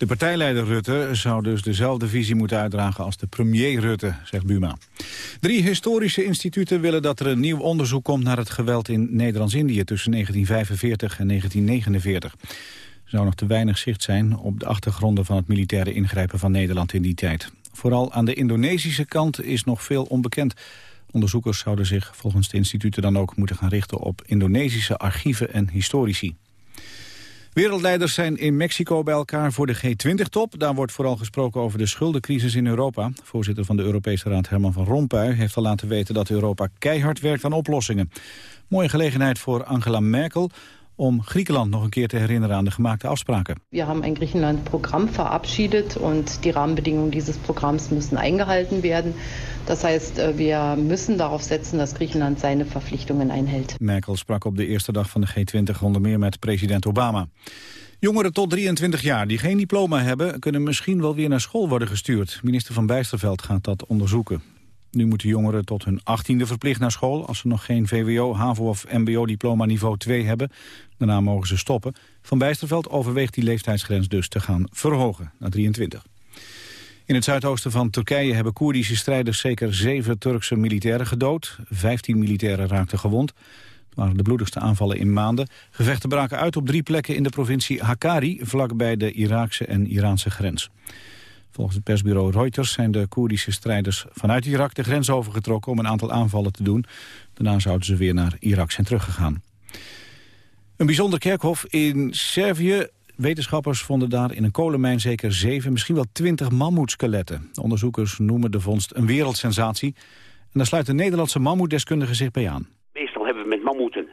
Speaker 2: De partijleider Rutte zou dus dezelfde visie moeten uitdragen als de premier Rutte, zegt Buma. Drie historische instituten willen dat er een nieuw onderzoek komt naar het geweld in Nederlands-Indië tussen 1945 en 1949. Er zou nog te weinig zicht zijn op de achtergronden van het militaire ingrijpen van Nederland in die tijd. Vooral aan de Indonesische kant is nog veel onbekend. Onderzoekers zouden zich volgens de instituten dan ook moeten gaan richten op Indonesische archieven en historici. Wereldleiders zijn in Mexico bij elkaar voor de G20-top. Daar wordt vooral gesproken over de schuldencrisis in Europa. Voorzitter van de Europese Raad Herman van Rompuy heeft al laten weten dat Europa keihard werkt aan oplossingen. Mooie gelegenheid voor Angela Merkel om Griekenland nog een keer te herinneren aan de gemaakte afspraken.
Speaker 13: We hebben een Griechenland-Programm verabschiedet en die Rahmenbedingungen dieses Programms müssen eingehalten werden. Das heißt, äh, wir müssen darauf setzen, dass Griechenland seine Verpflichtungen einhält.
Speaker 2: Merkel sprak op de eerste dag van de G20 onder meer met president Obama. Jongeren tot 23 jaar die geen diploma hebben... kunnen misschien wel weer naar school worden gestuurd. Minister van Bijsterveld gaat dat onderzoeken. Nu moeten jongeren tot hun 18e verplicht naar school... als ze nog geen VWO, HAVO of MBO-diploma niveau 2 hebben. Daarna mogen ze stoppen. Van Bijsterveld overweegt die leeftijdsgrens dus te gaan verhogen naar 23. In het zuidoosten van Turkije hebben Koerdische strijders zeker zeven Turkse militairen gedood. Vijftien militairen raakten gewond. Het waren de bloedigste aanvallen in maanden. Gevechten braken uit op drie plekken in de provincie Hakkari... vlakbij de Iraakse en Iraanse grens. Volgens het persbureau Reuters zijn de Koerdische strijders vanuit Irak de grens overgetrokken om een aantal aanvallen te doen. Daarna zouden ze weer naar Irak zijn teruggegaan. Een bijzonder kerkhof in Servië. Wetenschappers vonden daar in een kolenmijn zeker zeven, misschien wel twintig mammoetskeletten. Onderzoekers noemen de vondst een wereldsensatie. En daar sluit de Nederlandse mammoetdeskundige zich bij aan.
Speaker 24: Meestal hebben we met mammoeten,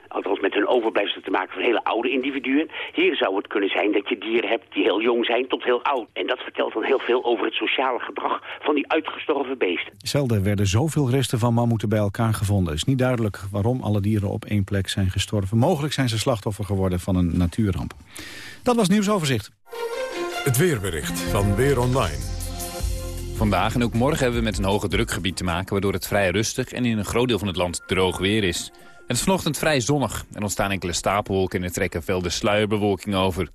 Speaker 24: overblijfselen te maken van hele oude individuen. Hier zou het kunnen zijn dat je dieren hebt die heel jong zijn tot heel oud. En dat vertelt dan heel veel over het sociale gedrag van die uitgestorven beesten.
Speaker 2: Zelden werden zoveel resten van mammoeten bij elkaar gevonden. Het is niet duidelijk waarom alle dieren op één plek zijn gestorven. Mogelijk zijn ze slachtoffer geworden van een natuurramp. Dat was nieuwsoverzicht.
Speaker 1: Het weerbericht van Weer Online.
Speaker 25: Vandaag en ook morgen hebben we met een hoge drukgebied te maken... waardoor het vrij rustig en in een groot deel van het land droog weer is. Het is vanochtend vrij zonnig. Er ontstaan enkele stapelwolken en er trekken velden sluierbewolking over.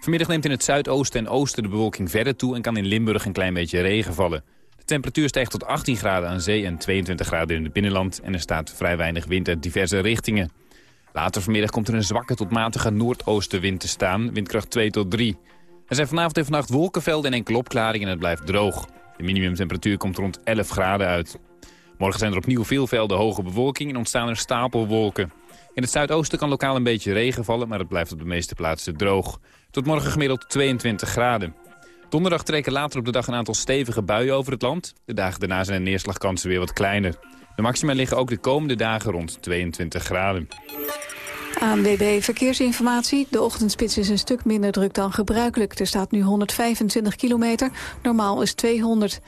Speaker 25: Vanmiddag neemt in het zuidoosten en oosten de bewolking verder toe... en kan in Limburg een klein beetje regen vallen. De temperatuur stijgt tot 18 graden aan zee en 22 graden in het binnenland... en er staat vrij weinig wind uit diverse richtingen. Later vanmiddag komt er een zwakke tot matige noordoostenwind te staan, windkracht 2 tot 3. Er zijn vanavond en vannacht wolkenvelden en enkele opklaringen en het blijft droog. De minimumtemperatuur komt rond 11 graden uit. Morgen zijn er opnieuw veel velden hoge bewolking en ontstaan er stapelwolken. In het zuidoosten kan lokaal een beetje regen vallen, maar het blijft op de meeste plaatsen droog. Tot morgen gemiddeld 22 graden. Donderdag trekken later op de dag een aantal stevige buien over het land. De dagen daarna zijn de neerslagkansen weer wat kleiner. De maxima liggen ook de komende dagen rond 22 graden.
Speaker 3: ANWB Verkeersinformatie. De ochtendspits is een stuk minder druk dan gebruikelijk. Er staat nu 125 kilometer, normaal is 200.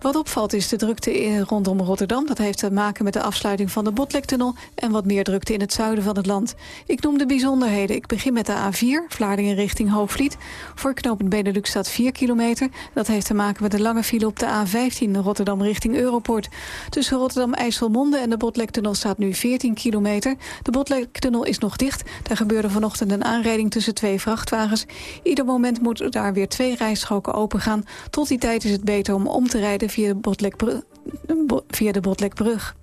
Speaker 3: Wat opvalt is de drukte rondom Rotterdam. Dat heeft te maken met de afsluiting van de Botlektunnel... en wat meer drukte in het zuiden van het land. Ik noem de bijzonderheden. Ik begin met de A4, Vlaardingen richting Hoogvliet. Voor knooppunt Benelux staat 4 kilometer. Dat heeft te maken met de lange file op de A15 Rotterdam richting Europort. Tussen Rotterdam-IJsselmonde en de Botlektunnel staat nu 14 kilometer. De Botlektunnel is nog dicht. Daar gebeurde vanochtend een aanrijding tussen twee vrachtwagens. Ieder moment moeten daar weer twee rijstroken opengaan. Tot die tijd is het beter om om te rijden via de, Botlekbrug, via de Botlekbrug.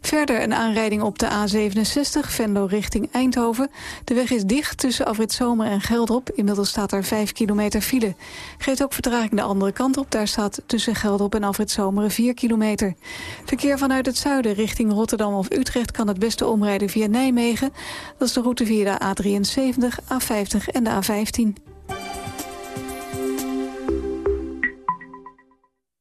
Speaker 3: Verder een aanrijding op de A67, Venlo richting Eindhoven. De weg is dicht tussen Afrit Zomer en Geldrop. Inmiddels staat er 5 kilometer file. Geeft ook vertraging de andere kant op. Daar staat tussen Geldrop en Afrit Zomer 4 kilometer. Verkeer vanuit het zuiden richting Rotterdam of Utrecht... kan het beste omrijden via Nijmegen. Dat is de route via de A73, A50 en de A15.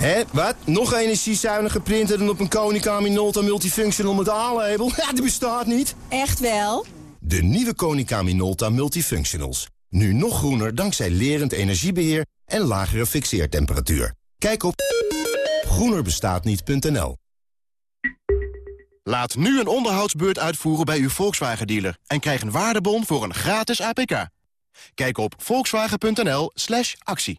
Speaker 26: Hé, wat? Nog energiezuinige printer dan op een Konica Minolta Multifunctional met A-label? Ja, die bestaat niet.
Speaker 27: Echt wel?
Speaker 26: De nieuwe Konica Minolta Multifunctionals. Nu nog groener dankzij lerend energiebeheer en lagere fixeertemperatuur. Kijk op groenerbestaatniet.nl Laat nu een onderhoudsbeurt uitvoeren bij uw Volkswagen-dealer... en krijg een waardebon voor een gratis APK. Kijk op volkswagen.nl slash actie.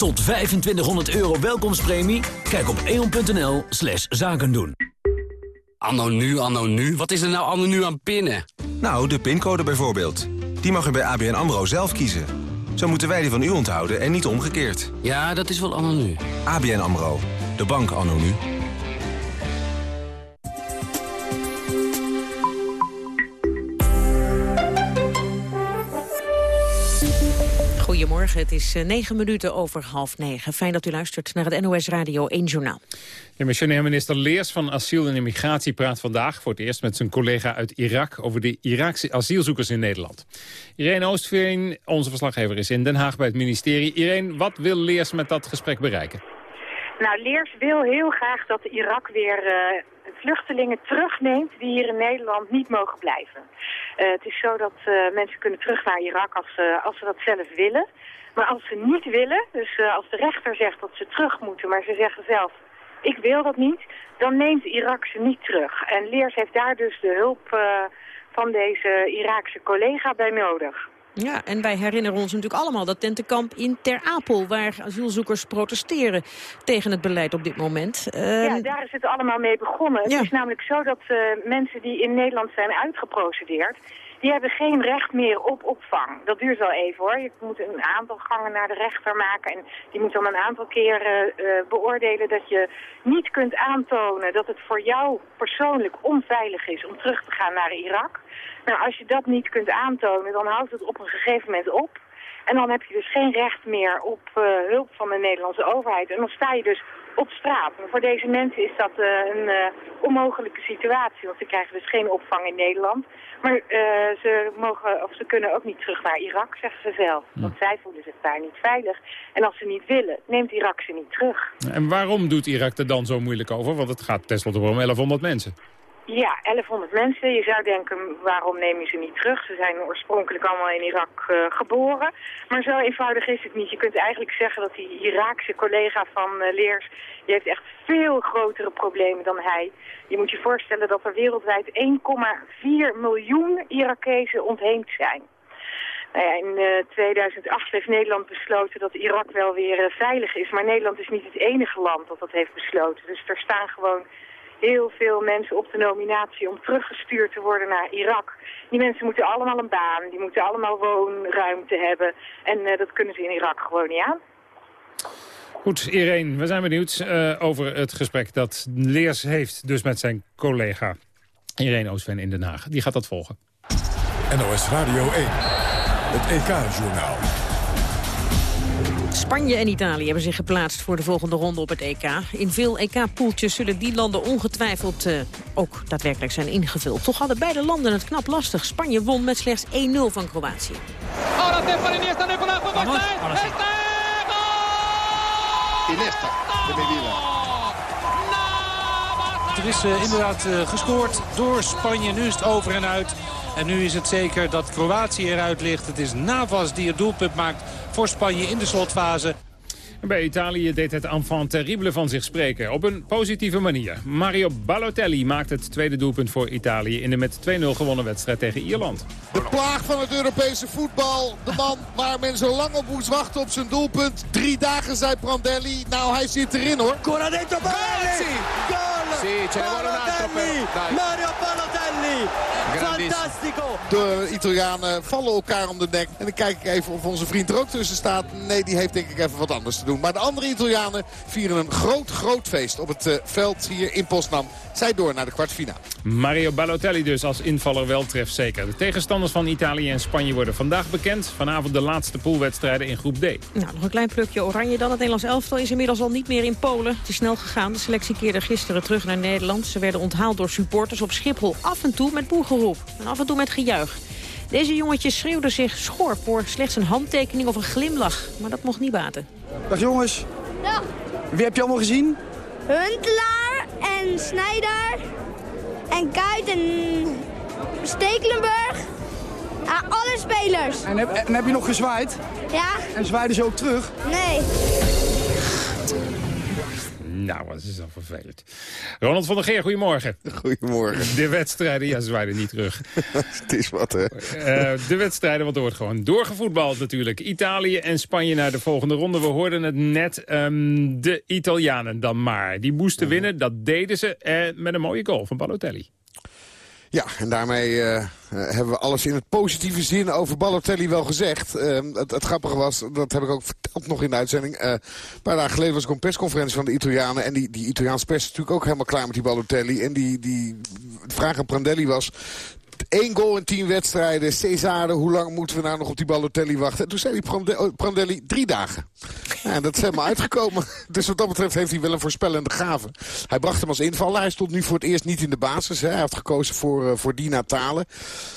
Speaker 28: Tot 2500 euro welkomstpremie? Kijk op eon.nl slash zaken doen.
Speaker 29: Anno nu, anno nu? Wat is er nou anno nu aan pinnen?
Speaker 30: Nou, de pincode bijvoorbeeld. Die mag u bij ABN AMRO zelf kiezen. Zo moeten wij die van u onthouden en niet omgekeerd.
Speaker 29: Ja, dat is wel anno nu.
Speaker 30: ABN AMRO. De bank anno nu.
Speaker 14: Goedemorgen, het is eh, negen minuten over half negen. Fijn dat u luistert naar het NOS Radio 1 Journaal.
Speaker 12: Demissionair minister Leers van Asiel en Immigratie praat vandaag voor het eerst met zijn collega uit Irak over de Iraakse asielzoekers in Nederland. Irene Oostveen, onze verslaggever, is in Den Haag bij het ministerie. Irene, wat wil Leers met dat gesprek bereiken?
Speaker 31: Nou, Leers wil heel graag dat Irak weer uh, vluchtelingen terugneemt die hier in Nederland niet mogen blijven. Uh, het is zo dat uh, mensen kunnen terug naar Irak als, ze als ze dat zelf willen. Maar als ze niet willen, dus als de rechter zegt dat ze terug moeten, maar ze zeggen zelf, ik wil dat niet, dan neemt Irak ze niet terug. En Leers heeft daar dus de hulp van deze Iraakse collega bij nodig.
Speaker 14: Ja, en wij herinneren ons natuurlijk allemaal dat tentenkamp in Ter Apel... waar asielzoekers protesteren tegen het beleid op dit moment.
Speaker 31: Uh... Ja, daar is het allemaal mee begonnen. Het is namelijk zo dat uh, mensen die in Nederland zijn uitgeprocedeerd die hebben geen recht meer op opvang. Dat duurt wel even hoor. Je moet een aantal gangen naar de rechter maken en die moet dan een aantal keren uh, beoordelen dat je niet kunt aantonen dat het voor jou persoonlijk onveilig is om terug te gaan naar Irak. Nou, als je dat niet kunt aantonen, dan houdt het op een gegeven moment op. En dan heb je dus geen recht meer op uh, hulp van de Nederlandse overheid. En dan sta je dus op straat. Maar voor deze mensen is dat uh, een uh, onmogelijke situatie, want ze krijgen dus geen opvang in Nederland. Maar uh, ze, mogen, of ze kunnen ook niet terug naar Irak, zeggen ze zelf. Want zij voelen zich daar niet veilig. En als ze niet willen, neemt Irak ze niet terug.
Speaker 12: En waarom doet Irak er dan zo moeilijk over? Want het gaat tenslotte om 1100 mensen.
Speaker 31: Ja, 1100 mensen. Je zou denken, waarom neem je ze niet terug? Ze zijn oorspronkelijk allemaal in Irak uh, geboren. Maar zo eenvoudig is het niet. Je kunt eigenlijk zeggen dat die Iraakse collega van uh, Leers... die heeft echt veel grotere problemen dan hij. Je moet je voorstellen dat er wereldwijd 1,4 miljoen Irakezen ontheemd zijn. Nou ja, in uh, 2008 heeft Nederland besloten dat Irak wel weer veilig is. Maar Nederland is niet het enige land dat dat heeft besloten. Dus er staan gewoon heel veel mensen op de nominatie om teruggestuurd te worden naar Irak. Die mensen moeten allemaal een baan, die moeten allemaal woonruimte hebben. En uh, dat kunnen ze in Irak gewoon niet aan.
Speaker 12: Goed, Irene, we zijn benieuwd uh, over het gesprek dat Leers heeft dus met zijn collega Irene Oosven in Den Haag. Die gaat dat volgen.
Speaker 1: NOS Radio 1, het EK-journaal.
Speaker 14: Spanje en Italië hebben zich geplaatst voor de volgende ronde op het EK. In veel EK-poeltjes zullen die landen ongetwijfeld uh, ook daadwerkelijk zijn ingevuld. Toch hadden beide landen het knap lastig. Spanje won met slechts 1-0 van Kroatië.
Speaker 32: Ahora Stefan Iniesta, de.
Speaker 33: Er is uh, inderdaad uh, gescoord door Spanje. Nu is het over en uit. En nu is het zeker dat Kroatië eruit ligt. Het is Navas die het doelpunt maakt voor Spanje in de slotfase.
Speaker 12: Bij Italië deed het enfant terrible van zich spreken. Op een positieve manier. Mario Balotelli maakt het tweede doelpunt voor Italië... in de met 2-0 gewonnen wedstrijd tegen Ierland.
Speaker 32: De plaag van het Europese voetbal. De man waar men zo lang op moest wachten op zijn doelpunt. Drie dagen zei Prandelli. Nou, hij zit erin hoor. Coradetto Balotelli! Sì, ce ne vuole un altro per... Mario Balotelli! Fantastico! De Italianen vallen elkaar om de nek. En dan kijk ik even of onze vriend er ook tussen staat. Nee, die heeft denk ik even wat anders te doen. Maar de andere Italianen vieren een groot, groot feest op het uh, veld hier in Poznan. Zij door naar de kwartfinale.
Speaker 12: Mario Balotelli dus als invaller wel treft zeker. De tegenstanders van Italië en Spanje worden vandaag bekend. Vanavond de laatste poolwedstrijden in groep D.
Speaker 14: Nou, nog een klein plukje oranje dan. Het Nederlands elftal is inmiddels al niet meer in Polen. Het is snel gegaan. De selectie keerde gisteren terug naar Nederland. Ze werden onthaald door supporters op Schiphol. Af en toe met boegeroep en af en toe met gejuich. Deze jongetjes schreeuwden zich schor voor slechts een handtekening of een glimlach. Maar dat mocht niet baten.
Speaker 34: Dag jongens.
Speaker 35: Dag.
Speaker 34: Wie heb je allemaal gezien?
Speaker 35: Huntelaar en Snijder en Kuit en Stekelenburg. Ja, alle spelers.
Speaker 34: En heb, en heb je nog gezwaaid?
Speaker 35: Ja.
Speaker 34: En zwaaiden ze ook terug?
Speaker 35: Nee.
Speaker 12: Nou, wat is dat vervelend. Ronald van der Geer, goedemorgen.
Speaker 36: Goedemorgen.
Speaker 12: De wedstrijden, ja, zwaaiden niet terug.
Speaker 36: Het is wat, hè?
Speaker 12: Uh, de wedstrijden, want er wordt gewoon doorgevoetbald natuurlijk. Italië en Spanje naar de volgende ronde. We hoorden het net, um, de Italianen dan maar. Die moesten winnen, dat deden ze uh, met een mooie goal van Balotelli.
Speaker 36: Ja, en daarmee uh, hebben we alles in het positieve zin over Balotelli wel gezegd. Uh, het, grappige was, dat heb ik ook verteld nog in de uitzending. Een paar dagen geleden was ik een persconferentie van de Italianen. En die, die Italiaanse pers is natuurlijk ook helemaal klaar met die Balotelli. En die, die vraag aan Prandelli was... Eén goal in tien wedstrijden. Cesare, hoe lang moeten we nou nog op die Balotelli wachten? En toen zei die Prandelli drie dagen. Ja, en dat is helemaal uitgekomen. Dus wat dat betreft heeft hij wel een voorspellende gave. Hij bracht hem als invaller. Hij stond nu voor het eerst niet in de basis. Hè. Hij heeft gekozen voor, uh, voor Dina Talen.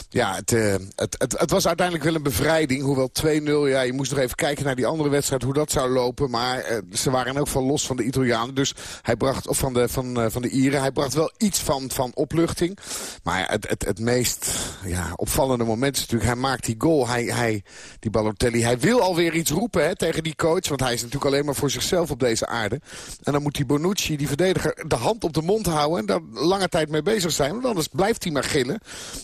Speaker 36: Ja, het, uh, het, het, het, was uiteindelijk wel een bevrijding. Hoewel 2-0, ja, je moest nog even kijken naar die andere wedstrijd, hoe dat zou lopen. Maar uh, ze waren elk geval los van de Italianen. Dus hij bracht, of van de, van, van de Ieren. Hij bracht wel iets van, van opluchting. Maar het, het, het meest ja, opvallende moment natuurlijk, hij maakt die goal. Hij, hij, die Balotelli, hij wil alweer iets roepen hè, tegen die coach. Want hij is natuurlijk alleen maar voor zichzelf op deze aarde. En dan moet die Bonucci, die verdediger, de hand op de mond houden. En daar lange tijd mee bezig zijn. Want anders blijft hij maar gillen.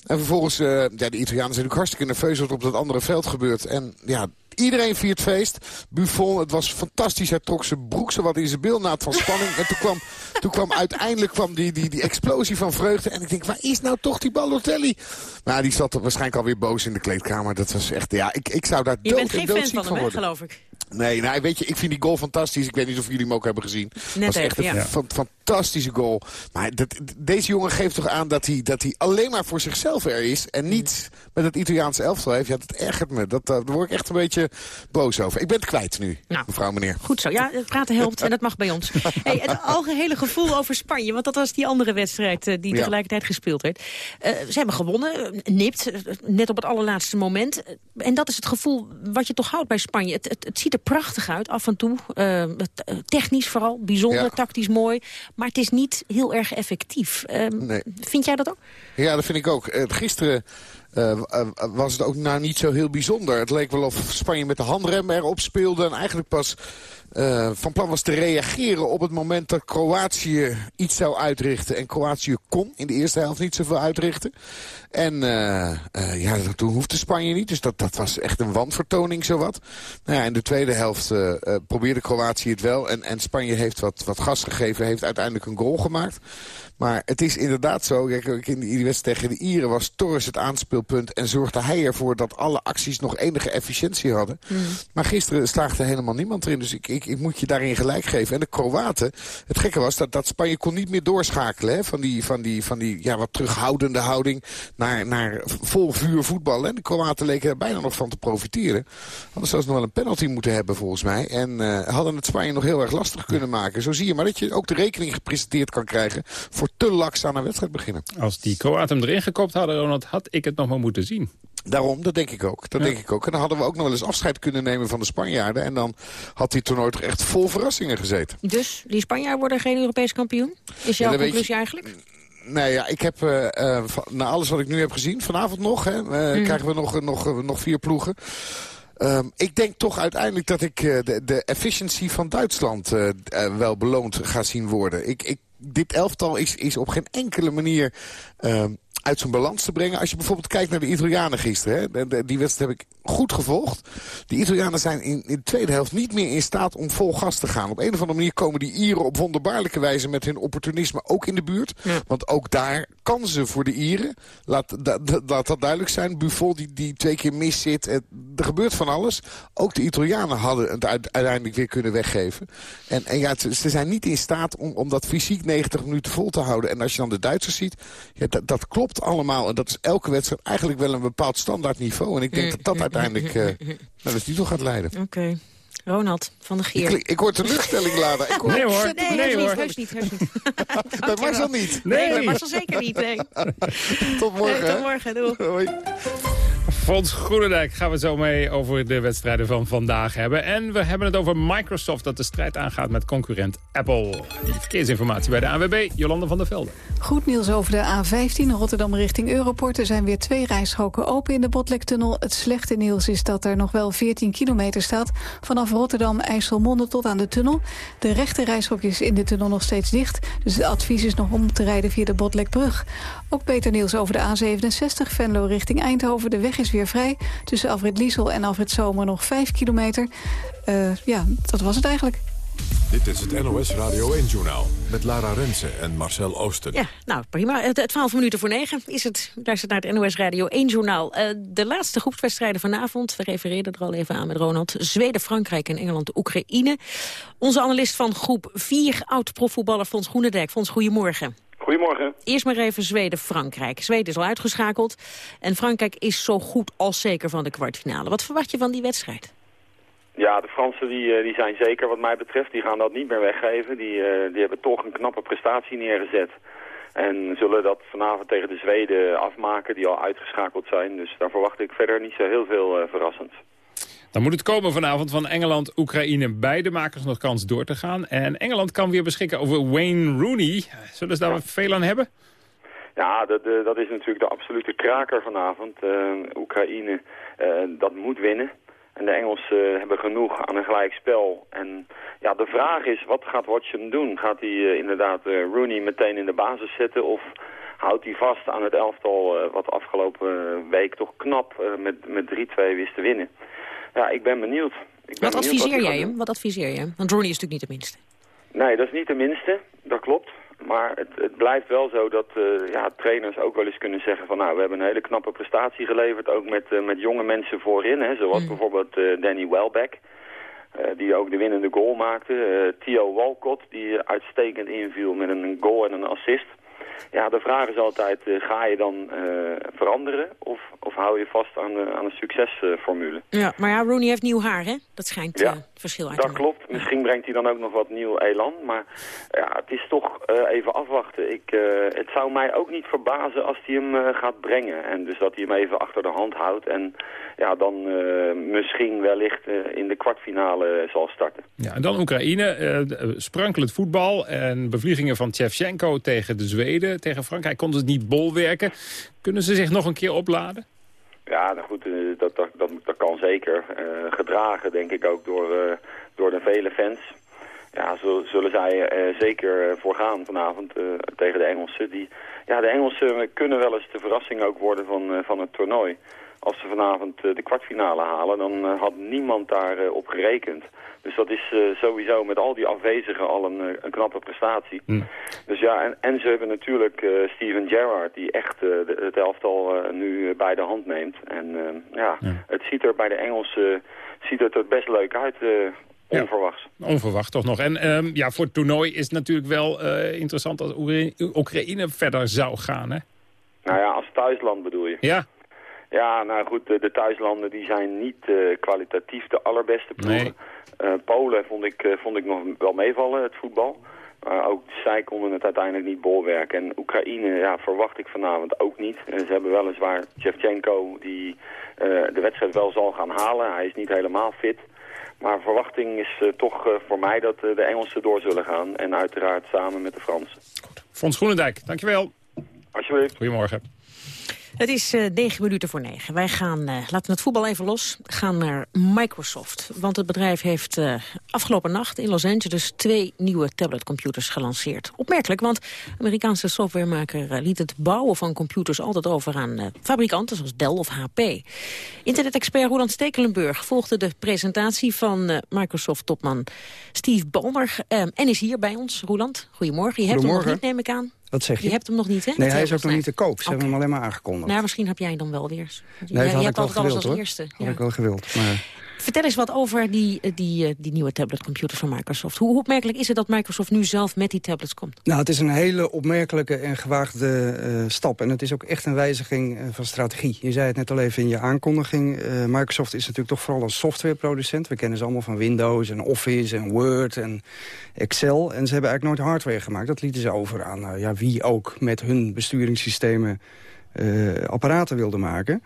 Speaker 36: En vervolgens, uh, ja, de Italianen zijn natuurlijk hartstikke nerveus wat op dat andere veld gebeurt. En ja, Iedereen viert feest. Buffon, het was fantastisch. Hij trok zijn broek zo wat in zijn bilnaad van spanning. En toen kwam, toen kwam uiteindelijk kwam die, die, die explosie van vreugde. En ik denk, waar is nou toch die Balotelli? Nou, die zat waarschijnlijk alweer boos in de kleedkamer. Dat was echt, ja, ik, ik zou daar
Speaker 14: je
Speaker 36: dood
Speaker 14: bent geen
Speaker 36: en dood
Speaker 14: fan van hem, hè, geloof ik.
Speaker 36: Nee, nou, weet je, ik vind die goal fantastisch. Ik weet niet of jullie hem ook hebben gezien.
Speaker 14: Net
Speaker 36: was echt
Speaker 14: even,
Speaker 36: een
Speaker 14: ja.
Speaker 36: fantastische goal. Maar dat, deze jongen geeft toch aan dat hij, dat hij alleen maar voor zichzelf er is. En niet met het Italiaanse elftal heeft. Ja, dat ergert me. Dat, daar word ik echt een beetje boos over. Ik ben het kwijt nu,
Speaker 14: Nou.
Speaker 36: mevrouw, meneer.
Speaker 14: Goed zo, ja, praten helpt en dat mag bij ons. Hey, het algehele gevoel over Spanje, want dat was die andere wedstrijd eh, die
Speaker 36: Ja.
Speaker 14: tegelijkertijd gespeeld werd. Eh, ze hebben gewonnen, nipt, eh, net op het allerlaatste moment. En dat is het gevoel wat je toch houdt bij Spanje. Het, het, het ziet er prachtig uit, af en toe. Technisch vooral, bijzonder,
Speaker 36: Ja.
Speaker 14: tactisch mooi. Maar het is niet heel erg effectief.
Speaker 36: Nee.
Speaker 14: Vind jij dat ook?
Speaker 36: Ja, dat vind ik ook. Gisteren eh, eh, was het ook nou niet zo heel bijzonder. Het leek wel of Spanje met de handrem erop speelde... en eigenlijk pas eh, van plan was te reageren op het moment dat Kroatië iets zou uitrichten. En Kroatië kon in de eerste helft niet zoveel uitrichten. En eh, ja, toen hoefde Spanje niet. Dus dat, dat was echt een wanvertoning zowat. Nou ja, in de tweede helft probeerde Kroatië het wel. En, en Spanje heeft wat, wat gas gegeven. Heeft uiteindelijk een goal gemaakt. Maar het is inderdaad zo. Kijk, in die wedstrijd tegen de Ieren was Torres het aanspeelpunt. En zorgde hij ervoor dat alle acties nog enige efficiëntie hadden. Maar gisteren slaagde helemaal niemand erin. Dus ik, ik, ik moet je daarin gelijk geven. En de Kroaten. Het gekke was dat, dat Spanje kon niet meer doorschakelen. Hè, van die, van die, van die ja, wat terughoudende houding naar, naar vol vuur voetballen. En de Kroaten leken er bijna nog van te profiteren. Hadden zelfs nog wel een penalty moeten hebben volgens mij. En eh, hadden het Spanje nog heel erg lastig kunnen maken. Zo zie je maar dat je ook de rekening gepresenteerd kan krijgen... voor te laks aan een wedstrijd beginnen.
Speaker 12: Als die Kroaten hem erin gekopt hadden, Ronald, had ik het nog maar moeten zien.
Speaker 36: Daarom, dat denk ik ook. Dat denk ik ook. En dan hadden we ook nog wel eens afscheid kunnen nemen van de Spanjaarden. En dan had die toernooi toch echt vol verrassingen gezeten.
Speaker 14: Dus die Spanjaarden worden geen Europees kampioen? Is jouw conclusie
Speaker 36: je-
Speaker 14: eigenlijk?
Speaker 36: Nee, ja, ik heb eh, eh, van- na alles wat ik nu heb gezien, vanavond nog, hè, eh,
Speaker 14: Mm.
Speaker 36: krijgen we nog, nog, nog vier ploegen. Ehm, ik denk toch uiteindelijk dat ik eh, de, de efficiency van Duitsland wel beloond ga zien worden. Ik, ik, dit elftal is, is op geen enkele manier ehm, uit zijn balans te brengen. Als je bijvoorbeeld kijkt naar de Italianen gisteren. Hè, de- de- die wedstrijd heb ik goed gevolgd. De Italianen zijn in, in de tweede helft niet meer in staat om vol gas te gaan. Op een of andere manier komen die Ieren op wonderbaarlijke wijze met hun opportunisme ook in de buurt. Want ook daar kansen voor de Ieren. Laat, da- da- laat dat duidelijk zijn. Buffon die, die twee keer mis zit. Het- Er gebeurt van alles. Ook de Italianen hadden het uite- uiteindelijk weer kunnen weggeven. En, en ja, ze, ze zijn niet in staat om, om dat fysiek 90 minuten vol te houden. En als je dan de Duitsers ziet, ja, dat, dat klopt allemaal. En dat is elke wedstrijd eigenlijk wel een bepaald standaard niveau. En ik denk dat dat uiteindelijk eh naar de titel gaat leiden.
Speaker 14: Oké. Ronald van der Geer.
Speaker 36: Ik, ik hoor teleurstelling laden. Ik hoor
Speaker 12: Nee, hoor.
Speaker 14: Nee,
Speaker 12: Nee,
Speaker 14: heus niet,
Speaker 12: hoor.
Speaker 14: heus niet, heus niet.
Speaker 36: Bij Marcel niet.
Speaker 14: Nee,
Speaker 12: Nee.
Speaker 14: bij Marcel zeker niet. Nee.
Speaker 36: Tot morgen.
Speaker 14: Nee, tot morgen, doei.
Speaker 36: Hoi.
Speaker 12: Fons Groenendijk gaan we zo mee over de wedstrijden van vandaag hebben. En we hebben het over Microsoft dat de strijd aangaat met concurrent Apple. Verkeersinformatie bij de AWB, Jolande van der Velde.
Speaker 3: Goed nieuws over de A15 Rotterdam richting Europort. Er zijn weer twee rijstroken open in de Botlektunnel. Het slechte nieuws is dat er nog wel 14 kilometer staat... vanaf Rotterdam, IJsselmonde tot aan de tunnel. De rechte rijstrook is in de tunnel nog steeds dicht... dus het advies is nog om te rijden via de Botlekbrug. Ook beter nieuws over de A67 Venlo richting Eindhoven. De weg is weer vrij. Tussen Alfred Liesel en Alfred Zomer nog 5 kilometer. Eh, ja, dat was het eigenlijk.
Speaker 1: Dit is het NOS Radio 1-journaal met Lara Rensen en Marcel Oosten.
Speaker 14: Ja, nou prima. Het, het 12 minuten voor 9 is het. U luistert naar het NOS Radio 1 journaal. Eh, de laatste groepswedstrijden vanavond, we refereerden er al even aan met Ronald. Zweden, Frankrijk en Engeland, Oekraïne. Onze analist van groep 4, oud-profvoetballer Fons Groenendijk. Fons, goedemorgen.
Speaker 37: Goedemorgen.
Speaker 14: Eerst maar even Zweden-Frankrijk. Zweden is al uitgeschakeld en Frankrijk is zo goed als zeker van de kwartfinale. Wat verwacht je van die wedstrijd?
Speaker 37: Ja, de Fransen die, eh, die zijn zeker wat mij betreft. Die gaan dat niet meer weggeven. Die, eh, die hebben toch een knappe prestatie neergezet. En zullen dat vanavond tegen de Zweden afmaken die al uitgeschakeld zijn. Dus daar verwacht ik verder niet zo heel veel uh, verrassends.
Speaker 12: Dan moet het komen vanavond van Engeland, Oekraïne. Beide maken nog kans door te gaan. En Engeland kan weer beschikken over Wayne Rooney. Zullen ze daar ja. veel aan hebben?
Speaker 37: Ja, dat, dat is natuurlijk de absolute kraker vanavond. Oekraïne, dat moet winnen. En de Engelsen hebben genoeg aan een gelijk spel. En ja, de vraag is, wat gaat Watson doen? Gaat hij uh, inderdaad Rooney meteen in de basis zetten? Of houdt hij vast aan het elftal wat afgelopen week toch knap met, met 3-2 wist te winnen? Ja, ik ben benieuwd. Ik ben
Speaker 14: wat adviseer jij hem? Wat adviseer je? Want Rooney is natuurlijk niet de minste.
Speaker 37: Nee, dat is niet de minste. Dat klopt. Maar het, het, blijft wel zo dat uh, ja, trainers ook wel eens kunnen zeggen van... nou, we hebben een hele knappe prestatie geleverd, ook met, uh, met jonge mensen voorin. Hè, zoals mm. bijvoorbeeld uh, Danny Welbeck, die ook de winnende goal maakte. Theo Walcott, die uitstekend inviel met een goal en een assist. Ja, de vraag is altijd, uh, ga je dan uh, veranderen of, of hou je vast aan, uh, aan een succesformule?
Speaker 14: ja, maar ja, Rooney heeft nieuw haar, hè? Dat schijnt ja, verschil uit
Speaker 37: dat klopt. Misschien brengt hij dan ook nog wat nieuw elan. Maar ja, het is toch even afwachten. Ik, het zou mij ook niet verbazen als hij hem gaat brengen. En dus dat hij hem even achter de hand houdt. En ja, dan misschien wellicht in de kwartfinale zal starten.
Speaker 12: Ja, en dan Oekraïne. sprankelend voetbal en bevliegingen van Shevchenko tegen de Zweden tegen Frankrijk konden ze niet bolwerken. Kunnen ze zich nog een keer opladen?
Speaker 37: Ja, nou goed, dat, dat, dat, dat kan zeker. Uh, gedragen, denk ik, ook door, uh, door de vele fans. Ja, zo, zullen zij uh, zeker voor gaan vanavond tegen de Engelsen. Die, ja, de Engelsen kunnen wel eens de verrassing ook worden van, van het toernooi. Als ze vanavond de kwartfinale halen, dan had niemand daar op gerekend. Dus dat is sowieso met al die afwezigen al een, een knappe prestatie. Mm. Dus ja, en, en, ze hebben natuurlijk Steven Gerrard die echt de, het elftal nu bij de hand neemt. En ja, ja, het ziet er bij de Engelsen ziet het er best leuk uit. Onverwachts.
Speaker 12: Ja, onverwacht toch nog. En um, ja, voor het toernooi is het natuurlijk wel interessant als Oekraïne verder zou gaan, hè?
Speaker 37: Nou ja, als thuisland bedoel je?
Speaker 12: Ja.
Speaker 37: Ja, nou goed, de, de thuislanden die zijn niet uh, kwalitatief de allerbeste ploegen.
Speaker 12: Nee.
Speaker 37: Uh, Polen vond ik, uh, vond ik nog wel meevallen, het voetbal. Maar ook zij konden het uiteindelijk niet bolwerken. En Oekraïne ja, verwacht ik vanavond ook niet. ze hebben weliswaar Shevchenko die de wedstrijd wel zal gaan halen. Hij is niet helemaal fit. Maar verwachting is toch voor mij dat de Engelsen door zullen gaan. En uiteraard samen met de Fransen.
Speaker 12: Goed. Fons Groenendijk, dankjewel.
Speaker 37: Alsjeblieft.
Speaker 12: Goedemorgen.
Speaker 14: Het is uh, 9 minuten voor 9. Wij gaan, uh, laten we het voetbal even los, gaan naar Microsoft. Want het bedrijf heeft uh, afgelopen nacht in Los Angeles twee nieuwe tabletcomputers gelanceerd. Opmerkelijk, want Amerikaanse softwaremaker liet het bouwen van computers altijd over aan fabrikanten zoals Dell of HP. Internet-expert Roland Stekelenburg volgde de presentatie van Microsoft-topman Steve Ballmer en is hier bij ons. Roland, goedemorgen. Je hebt hem nog niet, neem ik aan.
Speaker 34: Wat zeg je?
Speaker 14: Je hebt hem nog niet, hè?
Speaker 34: Nee, hij is ook nog niet te koop. Ze okay. hebben hem alleen maar aangekondigd.
Speaker 14: Nou, misschien heb jij dan wel weer.
Speaker 34: Nee,
Speaker 14: je
Speaker 34: had
Speaker 14: hebt
Speaker 34: ik wel
Speaker 14: altijd alles
Speaker 34: gewild,
Speaker 14: als
Speaker 34: hoor.
Speaker 14: eerste.
Speaker 34: Had
Speaker 14: Ja.
Speaker 34: ik wel gewild. Maar
Speaker 14: Vertel eens wat over die, die, die nieuwe tabletcomputers van Microsoft. Hoe opmerkelijk is het dat Microsoft nu zelf met die tablets komt?
Speaker 34: Nou, het is een hele opmerkelijke en gewaagde uh, stap. En het is ook echt een wijziging van strategie. Je zei het net al even in je aankondiging. Microsoft is natuurlijk toch vooral een softwareproducent. We kennen ze allemaal van Windows en Office en Word en Excel. En ze hebben eigenlijk nooit hardware gemaakt. Dat lieten ze over aan ja, wie ook met hun besturingssystemen apparaten wilde maken.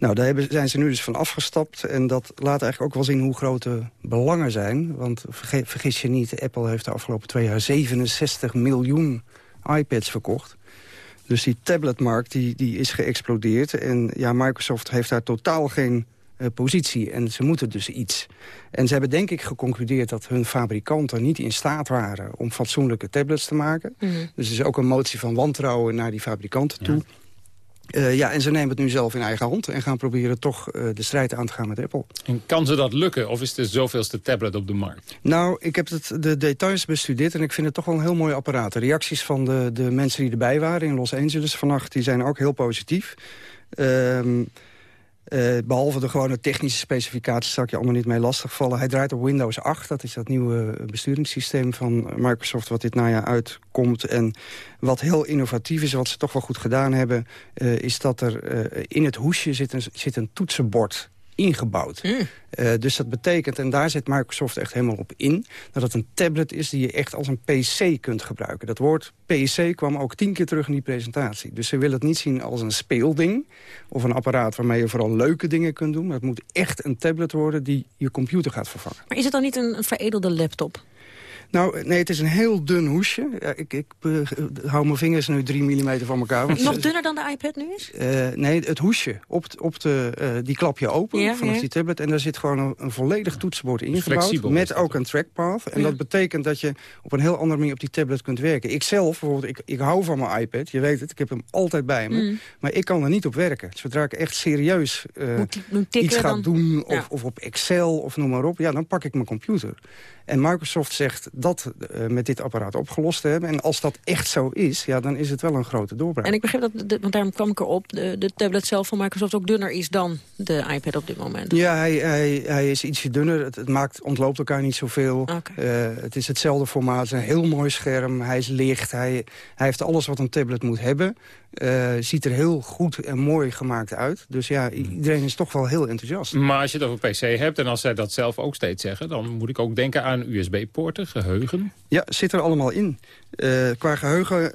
Speaker 34: Nou, daar hebben, zijn ze nu dus van afgestapt. En dat laat eigenlijk ook wel zien hoe groot de belangen zijn. Want vergis je niet, Apple heeft de afgelopen twee jaar 67 miljoen iPads verkocht. Dus die tabletmarkt die, die is geëxplodeerd. En ja, Microsoft heeft daar totaal geen uh, positie. En ze moeten dus iets. En ze hebben denk ik geconcludeerd dat hun fabrikanten niet in staat waren... om fatsoenlijke tablets te maken. Mm -hmm. Dus er is ook een motie van wantrouwen naar die fabrikanten toe. Ja. Uh, ja, en ze nemen het nu zelf in eigen hand... en gaan proberen toch uh, de strijd aan te gaan met Apple.
Speaker 12: En kan ze dat lukken? Of is het de zoveelste tablet op de markt?
Speaker 34: Nou, ik heb het, de details bestudeerd en ik vind het toch wel een heel mooi apparaat. De reacties van de, de mensen die erbij waren in Los Angeles vannacht... die zijn ook heel positief. Um, Uh, behalve de gewone technische specificaties zal ik je allemaal niet mee lastigvallen. Hij draait op Windows 8, dat is dat nieuwe besturingssysteem van Microsoft... wat dit najaar uitkomt. En wat heel innovatief is, wat ze toch wel goed gedaan hebben... Uh, is dat er uh, in het hoesje zit een, zit een toetsenbord ingebouwd. Uh, dus dat betekent, en daar zet Microsoft echt helemaal op in... dat het een tablet is die je echt als een PC kunt gebruiken. Dat woord PC kwam ook tien keer terug in die presentatie. Dus ze willen het niet zien als een speelding... of een apparaat waarmee je vooral leuke dingen kunt doen. Maar het moet echt een tablet worden die je computer gaat vervangen.
Speaker 14: Maar is het dan niet een veredelde laptop?
Speaker 34: Nou, nee, het is een heel dun hoesje. Ja, ik, ik uh, hou mijn vingers nu drie millimeter van elkaar.
Speaker 14: Want Nog dunner dan de iPad nu is?
Speaker 34: Uh, nee, het hoesje. Op, op de, uh, die klap je open ja, vanaf ja. die tablet. En daar zit gewoon een, een volledig toetsenbord ingebouwd. Flexibel met ook een trackpath. En ja. dat betekent dat je op een heel andere manier op die tablet kunt werken. Ik zelf, bijvoorbeeld, ik, ik hou van mijn iPad. Je weet het, ik heb hem altijd bij me. Mm. Maar ik kan er niet op werken. Zodra ik echt serieus iets ga dan... doen, of, of op Excel, of noem maar op... ja, dan pak ik mijn computer. En Microsoft zegt dat uh, met dit apparaat opgelost te hebben. En als dat echt zo is, ja, dan is het wel een grote doorbraak.
Speaker 14: En ik begrijp dat, de, want daarom kwam ik erop... De, de tablet zelf van Microsoft ook dunner is dan de iPad op dit moment.
Speaker 34: Ja, hij, hij, hij is ietsje dunner. Het, het maakt, ontloopt elkaar niet zoveel.
Speaker 14: Okay.
Speaker 34: Uh, het is hetzelfde formaat. Het is een heel mooi scherm. Hij is licht. Hij, hij heeft alles wat een tablet moet hebben. Uh, ziet er heel goed en mooi gemaakt uit. Dus ja, iedereen is toch wel heel enthousiast.
Speaker 12: Maar als je het over PC hebt en als zij dat zelf ook steeds zeggen... dan moet ik ook denken aan USB-poorten, geheugen.
Speaker 34: Ja, zit er allemaal in. Uh, qua geheugen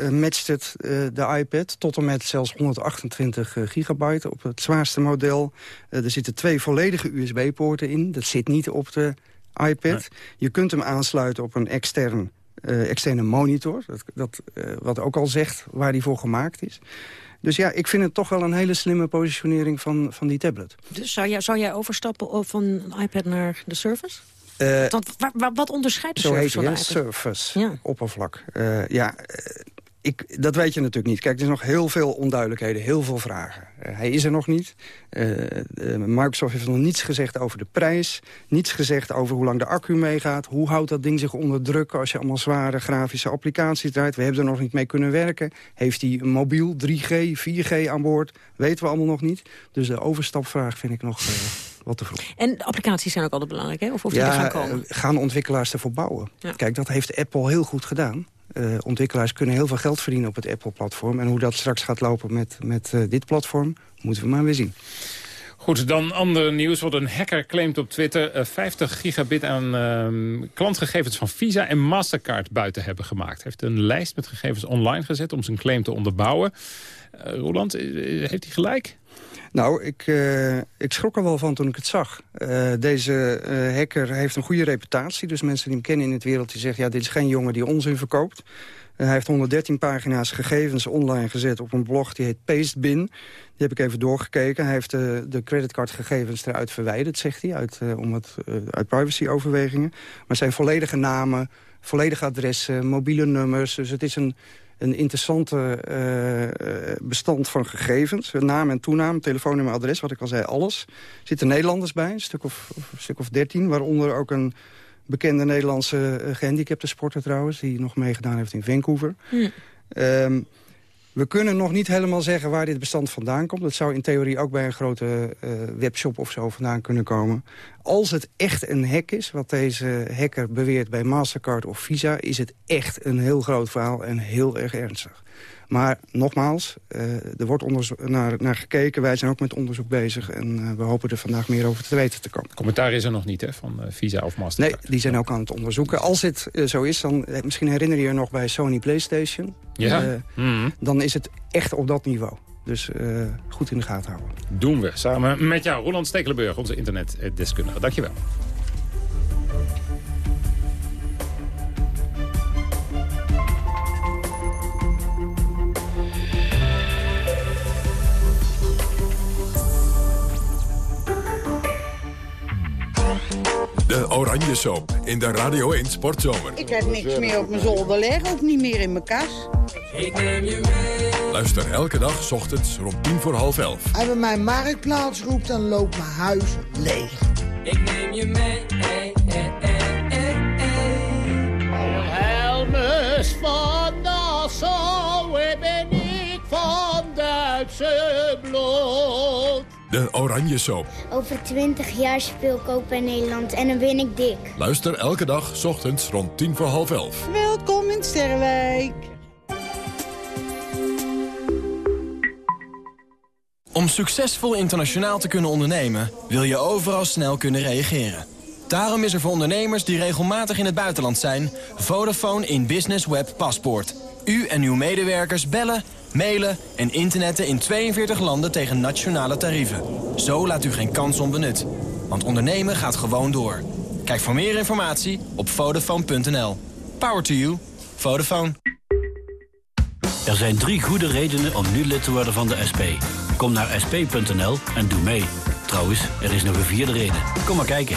Speaker 34: uh, matcht het de iPad tot en met zelfs 128 gigabyte op het zwaarste model. er zitten twee volledige USB-poorten in. Dat zit niet op de iPad. Nee. Je kunt hem aansluiten op een extern uh, externe monitor. Dat, dat, uh, wat ook al zegt waar die voor gemaakt is. Dus ja, ik vind het toch wel een hele slimme positionering van, van die tablet.
Speaker 14: Dus zou jij, zou jij overstappen van een iPad naar de Surface? Uh, Want, wat, wat onderscheidt de
Speaker 34: zo
Speaker 14: Surface van de
Speaker 34: iPad? Surface, ja. oppervlak. ja, ik, dat weet je natuurlijk niet. Kijk, er is nog heel veel onduidelijkheden, heel veel vragen. Uh, hij is er nog niet. Uh, uh, Microsoft heeft nog niets gezegd over de prijs. Niets gezegd over hoe lang de accu meegaat. Hoe houdt dat ding zich onder druk als je allemaal zware grafische applicaties draait. We hebben er nog niet mee kunnen werken. Heeft hij een mobiel, 3G, 4G aan boord? Weten we allemaal nog niet. Dus de overstapvraag vind ik nog wat te vroeg.
Speaker 14: En de applicaties zijn ook altijd belangrijk, hè? Of of die er gaan komen?
Speaker 34: gaan ontwikkelaars ervoor bouwen. Ja. Kijk, dat heeft Apple heel goed gedaan. Uh, ontwikkelaars kunnen heel veel geld verdienen op het Apple-platform. En hoe dat straks gaat lopen met, met uh, dit platform, moeten we maar weer zien.
Speaker 12: Goed, dan ander nieuws. Wat een hacker claimt op Twitter uh, 50 gigabit aan uh, klantgegevens van Visa en Mastercard buiten hebben gemaakt. Hij heeft een lijst met gegevens online gezet om zijn claim te onderbouwen. Roland, heeft hij gelijk?
Speaker 34: Nou, ik, uh, ik schrok er wel van toen ik het zag. Uh, deze uh, hacker heeft een goede reputatie. Dus mensen die hem kennen in het wereld die zeggen... ja, dit is geen jongen die onzin verkoopt. hij heeft 113 pagina's gegevens online gezet op een blog die heet Pastebin. Die heb ik even doorgekeken. Hij heeft de creditcardgegevens eruit verwijderd, zegt hij, uit, om het, uit privacyoverwegingen. Maar zijn volledige namen, volledige adressen, mobiele nummers. Dus het is een een interessante uh, bestand van gegevens. Naam en toenaam, telefoonnummer, adres, wat ik al zei, alles. Er zitten Nederlanders bij, een stuk of, een stuk of dertien. Waaronder ook een bekende Nederlandse uh, gehandicapte sporter trouwens... die nog meegedaan heeft in Vancouver. Hm. Um, we kunnen nog niet helemaal zeggen waar dit bestand vandaan komt. Dat zou in theorie ook bij een grote uh, webshop of zo vandaan kunnen komen. Als het echt een hack is, wat deze hacker beweert bij Mastercard of Visa... is het echt een heel groot verhaal en heel erg ernstig. Maar nogmaals, uh, er wordt naar, naar, gekeken. Wij zijn ook met onderzoek bezig. En uh, we hopen er vandaag meer over te weten te komen.
Speaker 12: Commentaar is er nog niet, hè, van uh, Visa of Mastercard?
Speaker 34: Nee, die zijn ook aan het onderzoeken. Als dit zo is, dan misschien herinner je je nog bij Sony PlayStation.
Speaker 12: Ja.
Speaker 34: Mm. Dan is het echt op dat niveau. Dus goed in de gaten houden.
Speaker 12: Doen we, samen met jou, Roland Stekelenburg, onze internetdeskundige. Dankjewel.
Speaker 1: De Oranje Soap in de Radio 1 Sportzomer.
Speaker 38: Ik heb niks meer op mijn zolder liggen, ook niet meer in mijn kas. Ik neem
Speaker 1: je mee. Luister elke dag, s ochtends, rond tien voor half elf.
Speaker 38: Als je mijn marktplaats roept, dan loopt mijn huis leeg. Ik neem je mee, hey, hey, hey, hey, Helmus van Nassau, ben ik van Duitse bloed.
Speaker 1: De Oranje Soap.
Speaker 35: Over twintig jaar speel ik ook bij Nederland en dan ben ik dik.
Speaker 1: Luister elke dag, s ochtends, rond tien voor half elf.
Speaker 38: Welkom in Sterrenwijk.
Speaker 39: Om succesvol internationaal te kunnen ondernemen... wil je overal snel kunnen reageren. Daarom is er voor ondernemers die regelmatig in het buitenland zijn... Vodafone in Business Web Paspoort. U en uw medewerkers bellen, mailen en internetten in 42 landen tegen nationale tarieven. Zo laat u geen kans onbenut. Want ondernemen gaat gewoon door. Kijk voor meer informatie op Vodafone.nl. Power to you. Vodafone.
Speaker 40: Er zijn drie goede redenen om nu lid te worden van de SP. Kom naar sp.nl en doe mee. Trouwens, er is nog een vierde reden. Kom maar kijken.